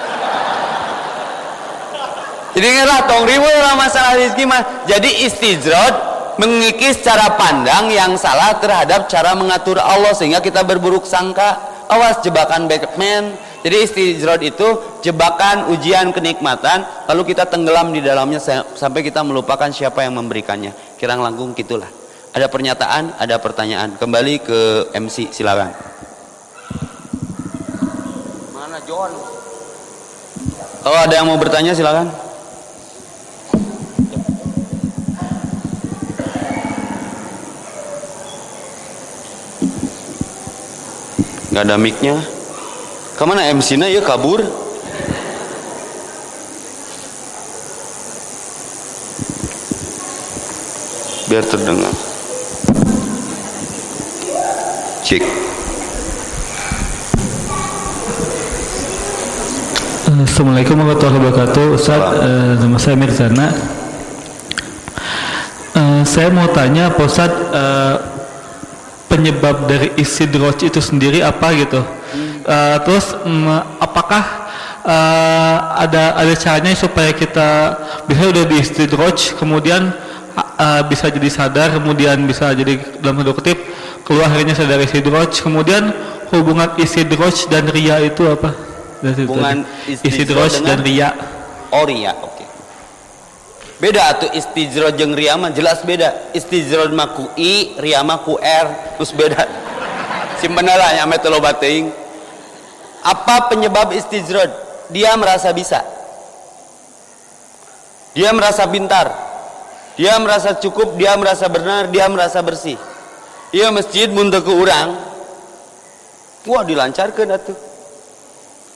jadi ngerah tong ribu lah masalah rezeki mah jadi istijrod mengikis cara pandang yang salah terhadap cara mengatur Allah sehingga kita berburuk sangka. Awas jebakan Batman jadi istijrod itu jebakan ujian kenikmatan lalu kita tenggelam di dalamnya sampai kita melupakan siapa yang memberikannya. Kirang langgung gitulah ada pernyataan ada pertanyaan. Kembali ke MC silakan. Mana John? Kalau ada yang mau bertanya silakan nggak ada micnya. Ke mana MC-nya ya kabur. Biar terdengar. Cek Assalamualaikum warahmatullahi wabarakatuh. Ustaz, uh, nama saya Mirzana. Uh, Saya mau tanya Pak Ustaz uh, penyebab dari istidroj itu sendiri apa gitu? Hmm. uh, terus um, apakah uh, ada ada caranya supaya kita bisa udah di istidroj kemudian uh, bisa jadi sadar kemudian bisa jadi dalam tanda kutip keluar akhirnya sadar istidroj kemudian hubungan istidroj dan ria itu apa? Hubungan istidroj dan ria. Oh ria oke. okay beda atau istijrod jeng riyama jelas beda. Istijrod mah ku i riyama ku r terus beda. Simpen lah nyame telo bating apa penyebab istijrod dia merasa bisa. Dia merasa pintar. Dia merasa cukup dia merasa benar dia merasa bersih. Dia masjid muntah ke orang wah dilancarkan atuh.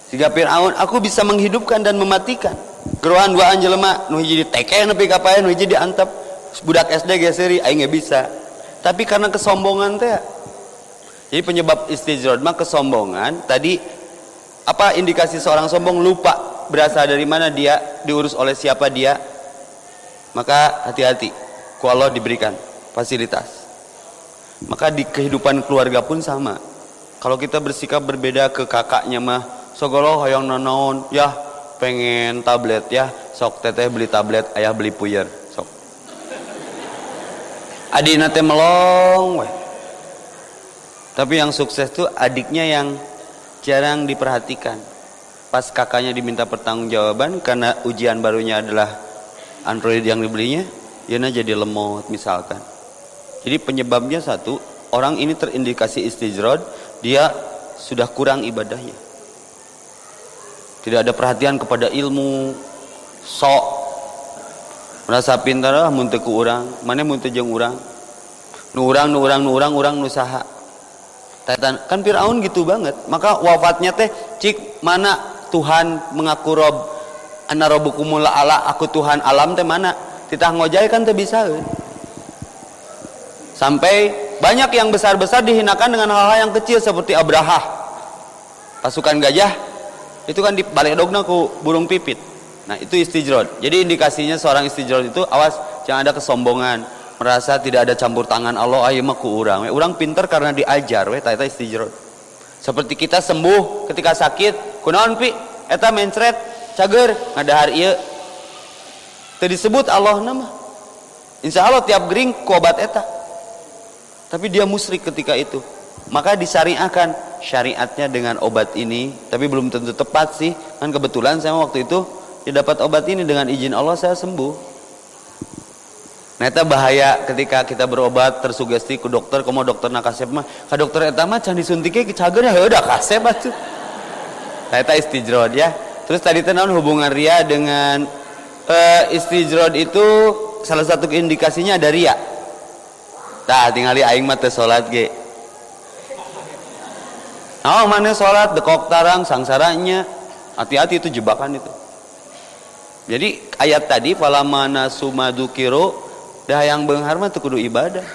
Jika Fir'aun aku bisa menghidupkan dan mematikan geruan dua anjelema nu hiji diteke nepi ka pae nu hiji diantep. Budak SD geseri aing bisa. Tapi karena kesombongan teh jadi penyebab istijrod mah kesombongan tadi apa indikasi seorang sombong? Lupa berasal dari mana dia diurus oleh siapa dia. Maka hati-hati ku Allah diberikan fasilitas. Maka di kehidupan keluarga pun sama. Kalau kita bersikap berbeda ke kakaknya mah sogolo hoyong nonon ya pengen tablet ya. Sok teteh beli tablet ayah beli puyer. Sok. Adiknya teh melong weh. tapi yang sukses tuh adiknya yang jarang diperhatikan. Pas kakaknya diminta pertanggungjawaban karena ujian barunya adalah Android yang dibelinya Yana jadi lemot misalkan. Jadi penyebabnya satu orang ini terindikasi istijrod dia sudah kurang ibadahnya tidak ada perhatian kepada ilmu. Sok. Merasa pintar lah ke orang mana jeng orang nu orang nu orang nu orang orang nu saha. Kan Fir'aun gitu banget. Maka wafatnya teh cik mana Tuhan mengaku Rob? Ana robukumul ala aku Tuhan alam teh mana? Kita ngojai kan teh bisa sampai banyak yang besar-besar dihinakan dengan hal-hal yang kecil seperti Abraha pasukan gajah itu kan di balik dogna ku burung pipit. Nah itu istijrod. Jadi indikasinya seorang istijrod itu awas jangan ada kesombongan. Merasa tidak ada campur tangan Allah ayo mah ku urang. We urang pinter karena diajar we tata istijrod. Seperti kita sembuh ketika sakit kunaon pi? Eta mencret cager. Ngadahar ieu. Teu disebut Allah nama insya Allah tiap gering ku obat eta. Tapi dia musrik ketika itu maka disyariahkan syariatnya dengan obat ini tapi belum tentu tepat sih kan kebetulan saya waktu itu ya dapat obat ini dengan izin Allah saya sembuh Neta bahaya ketika kita berobat tersugesti ke dokter, kamu dokter nak kasep mah, ke dokter eta mah can disuntiknya cager ya udah kasep atuh. Neta istijrod ya. Terus tadi tenan hubungan ria dengan uh, istijrod itu salah satu indikasinya ada ria. Tah tinggali aing mah teh salat Oh mana sholat dekok tarang sangsaranya. Hati-hati itu jebakan itu. Jadi ayat tadi falamana sumadukiro dah yang benghar mah kudu ibadah.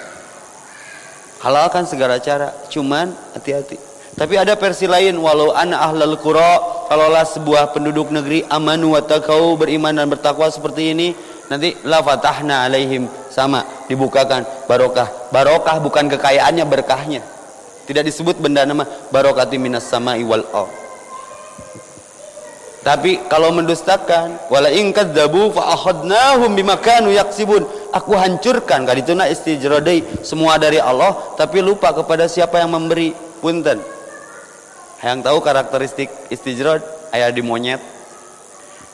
Halalkan segala cara cuman hati-hati. Tapi ada versi lain walau ana ahlal qura kalaulah sebuah penduduk negeri amanu wa taqau beriman dan bertakwa seperti ini nanti la fatahna alaihim sama dibukakan barokah. Barokah bukan kekayaannya berkahnya tidak disebut benda nama barokati minas sama iwal ard. Tapi kalau mendustakan wala in kadzabu fa akhadnahum bima kanu yaksibun. aku hancurkan kadituna istijrodai semua dari Allah tapi lupa kepada siapa yang memberi punten yang tahu karakteristik istijrod ayah di monyet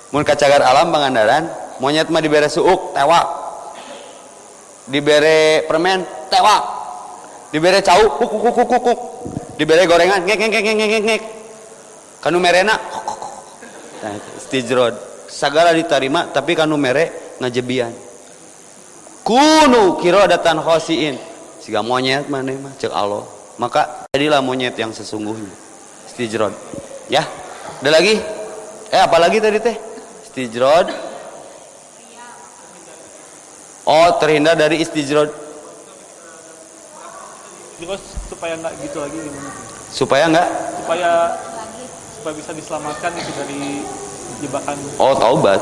mun kacagar alam pangandaran monyet mah dibere suuk tewak dibere permen tewak dibere cau kuk kuk kuk kuk kuk dibere gorengan ngek ngek ngek ngek ngek kanu merena nah, segala diterima tapi kanu mere ngajebian. Kunu kirodatan khosiin. Siga monyet mana mah cek Allah. Maka jadilah monyet yang sesungguhnya. Istijrod ya ada lagi? Eh apa lagi tadi teh? Istijrod oh terhindar dari istijrod terus supaya nggak gitu lagi gimana supaya nggak? Supaya supaya bisa diselamatkan itu dari jebakan. Oh taubat.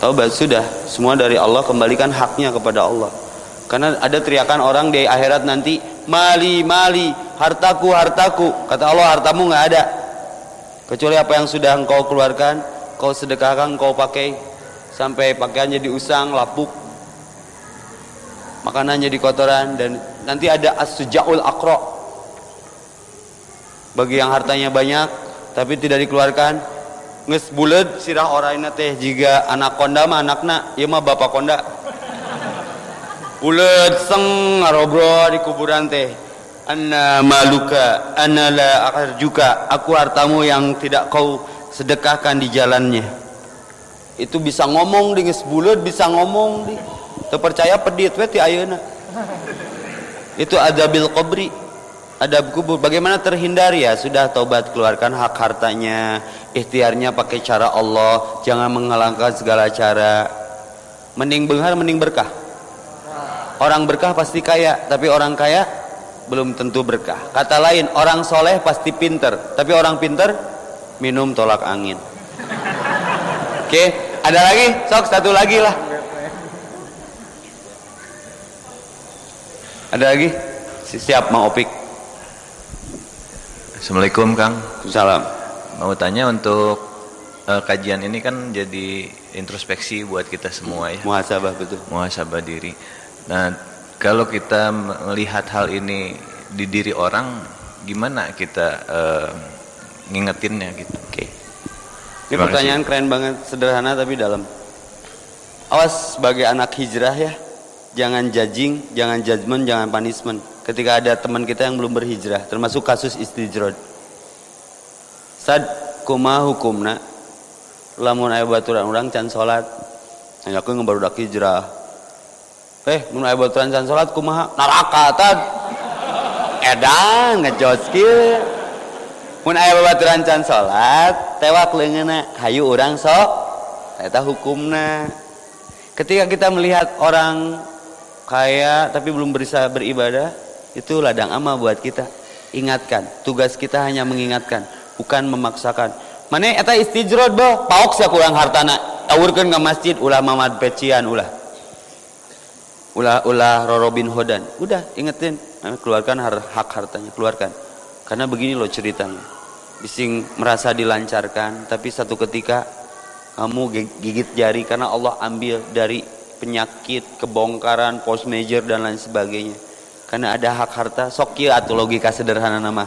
Taubat sudah. Semua dari Allah kembalikan haknya kepada Allah. Karena ada teriakan orang di akhirat nanti mali mali hartaku hartaku. Kata Allah hartamu nggak ada. Kecuali apa yang sudah engkau keluarkan kau sedekahkan kau pakai. Sampai pakaian jadi usang lapuk. Makanan jadi kotoran dan nanti ada as-sujaul akro bagi yang hartanya banyak tapi tidak dikeluarkan nges bulet sirah orangnya teh jika anak konda mah anakna ieu mah bapak konda. Bulet seng ngarobro di kuburan teh. Anna maluka anna la juga aku hartamu yang tidak kau sedekahkan di jalannya. Itu bisa ngomong di nges bulet bisa ngomong di terpercaya pedit we ti itu adabil qabri adab kubur. Bagaimana terhindar ya? Sudah taubat keluarkan hak hartanya ikhtiarnya pakai cara Allah jangan mengalahkan segala cara. Mending benghar mending berkah. Orang berkah pasti kaya tapi orang kaya belum tentu berkah. Kata lain orang soleh pasti pinter tapi orang pinter minum tolak angin. Oke ada lagi? Sok satu lagi lah ada lagi siap mau opik Assalamualaikum Kang. salam Mau tanya untuk eh, kajian ini kan jadi introspeksi buat kita semua ya. muhasabah betul Muhasabah diri. Nah, kalau kita melihat hal ini di diri orang, gimana kita eh, ngingetinnya gitu? Oke. Ini Terima pertanyaan keren banget, sederhana tapi dalam. Awas sebagai anak hijrah ya, jangan judging, jangan judgment, jangan punishment. Ketika ada teman kita yang belum berhijrah, termasuk kasus istijrod. Sad kuma hukumna, lamun aya baturan orang can salat, nyanyakeun barudak hijrah. Eh, mun aya baturan can salat kumaha? Neraka tad. Edan ngejos. Mun aya babaturan can salat, tewak leungeunna, hayu urang sok. Eta hukumna. Ketika kita melihat orang kaya tapi belum bisa beribadah, itu ladang amal buat kita. Ingatkan, tugas kita hanya mengingatkan, bukan memaksakan. Mana eta istijrod boh, paok sia kurang hartana. Tawurkeun ke masjid ulah mamad pecian ulah. Ulah ulah Robin Hodan. Udah ingetin, keluarkan hak hartanya, keluarkan. Karena begini loh ceritanya. Bising merasa dilancarkan, tapi satu ketika kamu gi- gigit jari karena Allah ambil dari penyakit, kebongkaran, post major dan lain sebagainya. Karena ada hak harta, sok atuh logika sederhana nama.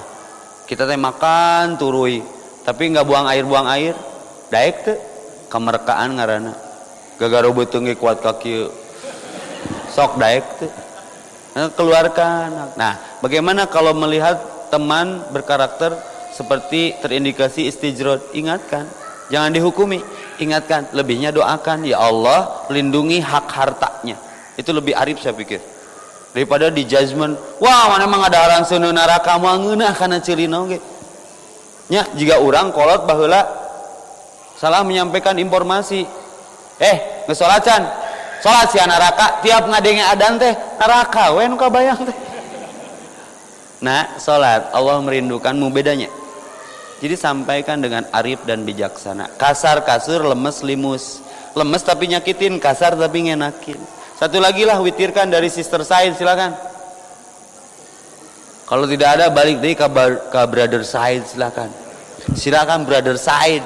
Kita teh makan turui, tapi nggak buang air buang air, daek teu kamerkaan ngaranna. Gagaro beuteung ge kuat kaki sok daek teu. Nah, keluarkan. Nah, bagaimana kalau melihat teman berkarakter seperti terindikasi istijrod? Ingatkan, jangan dihukumi. Ingatkan, lebihnya doakan, ya Allah, lindungi hak hartanya. Itu lebih arif saya pikir. Daripada di judgment, wah mana emang ada orang sunu neraka mau ngeunah kana cilino ge. Nya, jika orang kolot baheula salah menyampaikan informasi. Eh, ngesolacan, Salat sia neraka tiap ngadenge adan teh neraka we nu kabayang teh. Nah, salat Allah merindukanmu bedanya. Jadi sampaikan dengan arif dan bijaksana. Kasar kasur lemes limus. Lemes tapi nyakitin, kasar tapi ngenakin. Satu lagi lah witirkan dari Sister Said silakan. Kalau tidak ada balik deh ke, ke Brother Said silakan. Silakan Brother Said.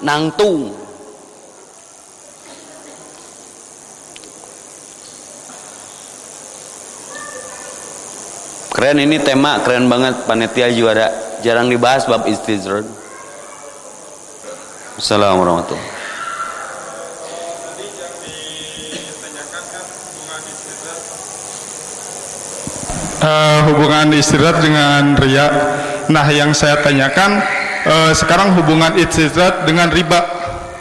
Nangtung. Keren ini tema keren banget panitia juara Jarang dibahas bab istizrod. Assalamualaikum warahmatullahi uh, hubungan istirahat dengan ria. Nah, yang saya tanyakan uh, sekarang hubungan istirahat dengan riba.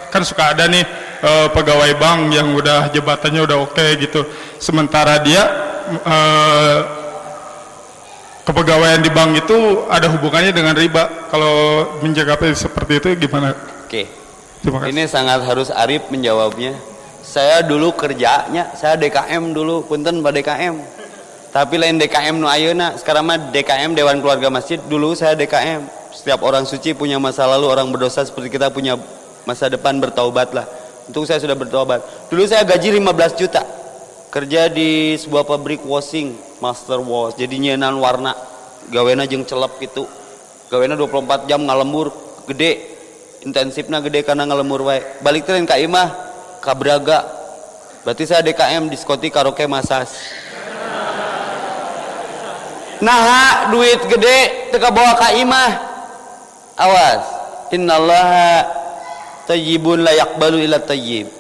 Kan suka ada nih uh, pegawai bank yang udah jabatannya udah oke okay, gitu. Sementara dia uh, kepegawaian di bank itu ada hubungannya dengan riba. Kalau menjaga seperti itu gimana? Oke. Okay. Ini sangat harus Arif menjawabnya. Saya dulu kerjanya, saya DKM dulu, punten Pak DKM tapi lain DKM nu ayeuna sekarang mah DKM Dewan Keluarga Masjid dulu saya DKM setiap orang suci punya masa lalu orang berdosa seperti kita punya masa depan bertaubat lah untuk saya sudah bertobat dulu saya gaji 15 juta kerja di sebuah pabrik washing master wash. Jadi nyenan warna. Gawena jeng celep gitu. Gawena 24 jam ngalembur. Gede. Intensifnya gede karena ngalembur baik balik tren ka imah kabraga. Berarti saya DKM diskotik karaoke masas. Nah duit gede teka bawa ka imah. Awas. Innallaha tayyibun la yaqbalu illa tayyib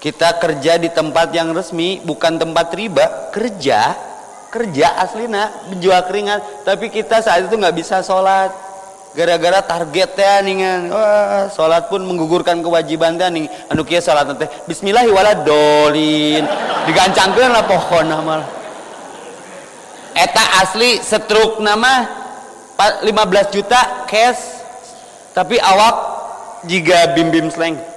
kita kerja di tempat yang resmi bukan tempat riba. Kerja kerja aslina menjual keringat. Tapi kita saat itu nggak bisa sholat. Gara-gara target ya ningan wah sholat pun menggugurkan kewajiban teh nih anu kia sholat nanti Bismillahirrahmanirrahim. Digancangkan lah pohon amal eta asli setruk nama 15 juta cash. Tapi awak jika bim bim slang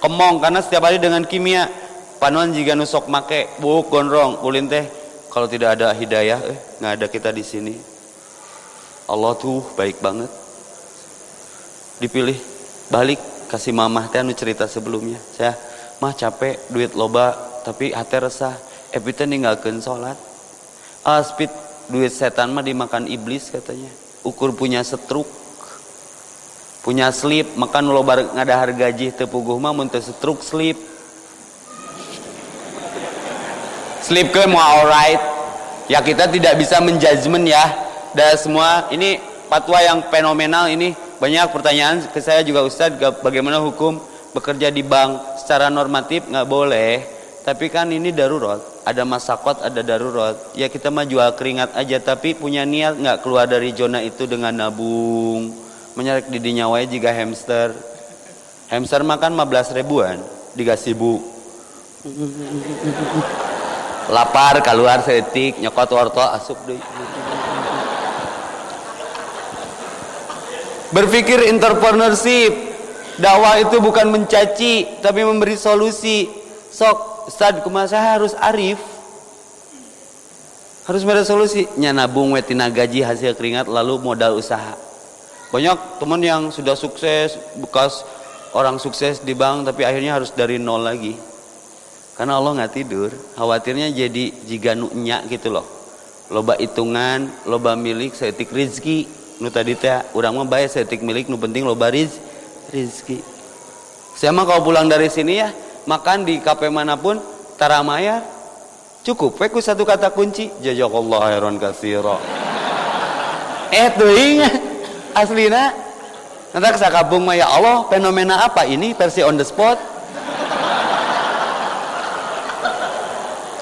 kemong karena setiap hari dengan kimia. Panuan jika nusok make buk gondrong ulin teh kalau tidak ada hidayah eh nggak ada kita di sini. Allah tuh baik banget. Dipilih balik kasih mamah teh anu cerita sebelumnya. Saya mah capek duit loba tapi hati resah. Epita ninggalkan sholat. Aspit duit setan mah dimakan iblis katanya. Ukur punya setruk punya slip makan lo bar ngadahar gaji tepuguh mah mun setruk slip. Slip ke mau alright. Ya kita tidak bisa menjudgment ya. Dan semua ini fatwa yang fenomenal ini. Banyak pertanyaan ke saya juga Ustadz bagaimana hukum bekerja di bank secara normatif? Nggak boleh. Tapi kan ini darurat. Ada masakot ada darurat. Ya kita mah jual keringat aja tapi punya niat nggak keluar dari zona itu dengan nabung menyerek di dinyawai jika hamster. Hamster makan 15 ribuan dikasih bu. Lapar keluar setik nyokot wortel asup deh berpikir entrepreneurship dakwah itu bukan mencaci tapi memberi solusi. Sok Ustaz kumaha saya harus arif? Harus ada solusi nya nabung wetina gaji hasil keringat lalu modal usaha banyak teman yang sudah sukses bekas orang sukses di bank tapi akhirnya harus dari nol lagi. Karena Allah nggak tidur khawatirnya jadi jika nuknya gitu loh. Loba hitungan loba milik setik rizki. Nu tadi teh urang mah bae setik milik nu penting loba riz rizki. Saya mah kalau pulang dari sini ya makan di kafe mana pun taramaya cukup. Weku satu kata kunci jazakallah khairan katsira. Eh teuing aslina nanti sakabung mah ya Allah fenomena apa ini? Versi on the spot.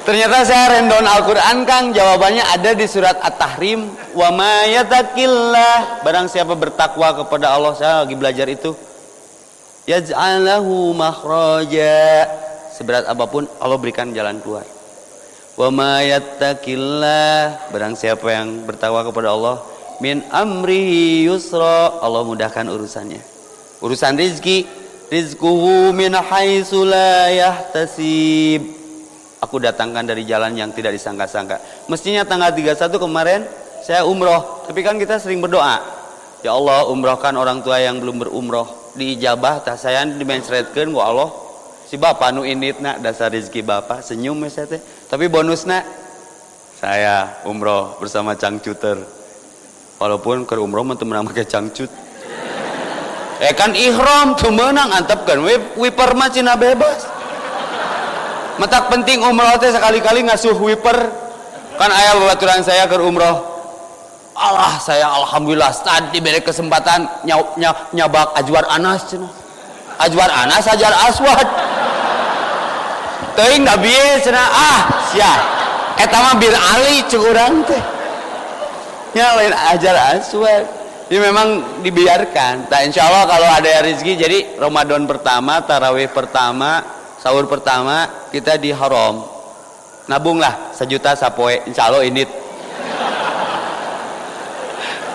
Ternyata saya rendon Al-Quran Kang. Jawabannya ada di surat At-Tahrim. Wa ma yatakillah Barang siapa bertakwa kepada Allah Saya lagi belajar itu. Yaj'alahu makhraja. Seberat apa pun Allah berikan jalan keluar. Wa ma yattaqillah barang siapa yang bertakwa kepada Allah min amrihi yusra. Allah mudahkan urusannya. Urusan rizki rizquhu min haitsu la aku datangkan dari jalan yang tidak disangka-sangka. Mestinya tanggal 31 kemarin saya umroh. Tapi kan kita sering berdoa. Ya Allah umrohkan orang tua yang belum berumroh. Diijabah tah saya dimencretkeun ku Allah si bapak nu nak dasar rezeki bapak. Senyum ya teh tapi bonusna saya umroh bersama cangcuter walaupun ke umroh mah menang cangcut eh kan ihram tuh menang antep kan wiper mah cina bebas. Matak penting umroh teh sekali-kali ngasuh wiper. Kan ayah babaturan saya ke umroh. Allah saya alhamdulillah tadi diberi kesempatan nyab, nyab, nyabak Ajwar Anas cina. Ajwar Anas Ajar Aswad. Teuing da cina ah sia. Eta mah Ali cukurang teh nya lain Ajar Aswad. Ini memang dibiarkan. Tak insya Allah kalau ada rezeki jadi Ramadan pertama tarawih pertama sahur pertama kita di haram. Nabung lah sejuta sapoe. Insya Allah ini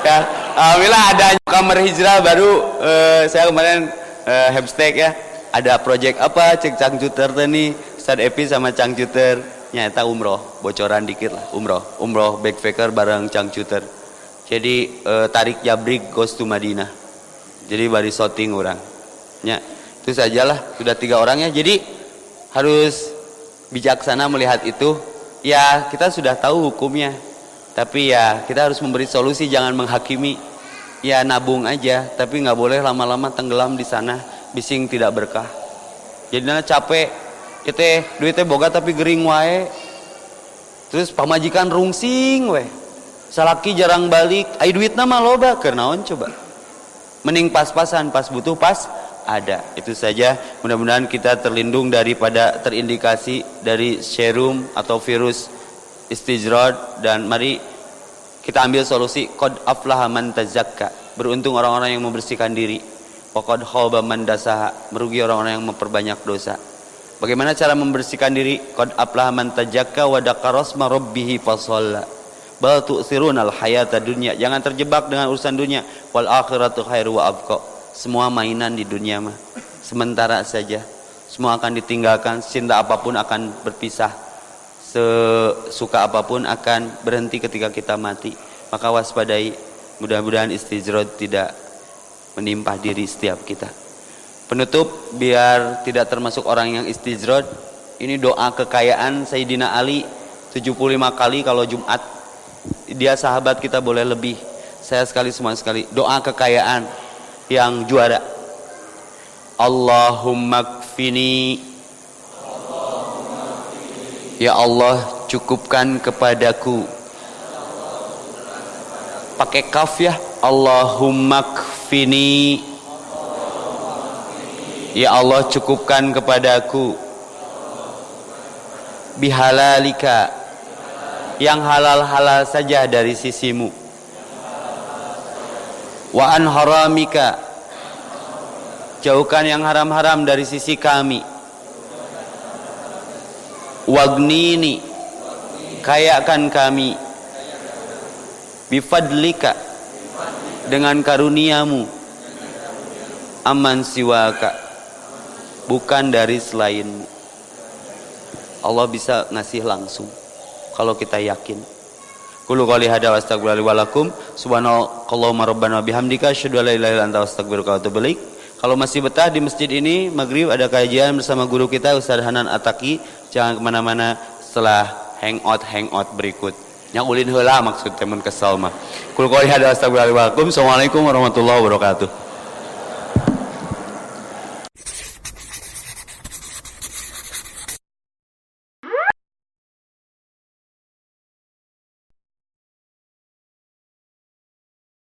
ya Alhamdulillah ada kamar hijrah baru uh, saya kemarin uh, hamsteak ya. Ada project apa cek cangcuter tadi Ustaz Epi sama cangcuter nyata umroh bocoran dikit lah umroh. Umroh backpacker bareng cangcuter jadi uh, tarik jabrik goes to Madinah. Jadi bari shooting orang. Ya itu sajalah sudah tiga orangnya jadi harus bijaksana melihat itu. Ya kita sudah tahu hukumnya. Tapi ya kita harus memberi solusi jangan menghakimi. Ya nabung aja tapi nggak boleh lama-lama tenggelam di sana bising tidak berkah. Jadi nana capek kita duitnya boga tapi gering wae. Terus pamajikan rungsing weh salaki jarang balik. Ay duit nama loba kernaon coba? Mending pas-pasan pas butuh pas ada. Itu saja. Mudah-mudahan kita terlindung daripada terindikasi dari serum atau virus istijrad dan mari kita ambil solusi. Qad aflaha man tazakka. Beruntung orang-orang yang membersihkan diri. Wa qad khaba man merugi orang-orang yang memperbanyak dosa bagaimana cara membersihkan diri? Qad aflaha man tazakka wa daqarasma rabbih fasalla bal tu'sirunal hayata dunya. Jangan terjebak dengan urusan dunia. Wal akhiratu khairu wa abqa. Semua mainan di dunia mah. Sementara saja. Semua akan ditinggalkan. Cinta apa pun akan berpisah. Sesuka apa pun akan berhenti ketika kita mati. Maka waspadai. Mudah-mudahan istijrod tidak menimpa diri setiap kita penutup biar tidak termasuk orang yang istijrod ini doa kekayaan Sayyidina Ali 75 kali kalau Jumat. Dia sahabat kita boleh lebih. Saya sekali semua sekali. Doa kekayaan yang juara. Allahumma kfini. Ya Allah cukupkan kepadaku. Pakai kaf ya. Allahumma kfini Ya Allah cukupkan kepadaku. Bihalalika. Yang halal-halal saja dari sisimu. Wa an haramika. Jauhkan yang haram-haram dari sisi kami. Wagnini. Kayakan kami. Bifadlika. Dengan karuniamu. Aman siwaka bukan dari selain Allah bisa ngasih langsung kalau kita yakin Kulu qali hada wa astaghfirullahi wa lakum subhanakallahumma rabbana bihamdika asyhadu an la ilaha illa anta astaghfiruka wa atubu kalau masih betah di masjid ini maghrib ada kajian bersama guru kita Ustaz Hanan Ataki. Jangan ke mana-mana setelah hangout hangout berikut. Yang ulin heula maksud teman kesal mah. Kul qouli hada astagfirullahaladzim. Assalamualaikum warahmatullahi wabarakatuh.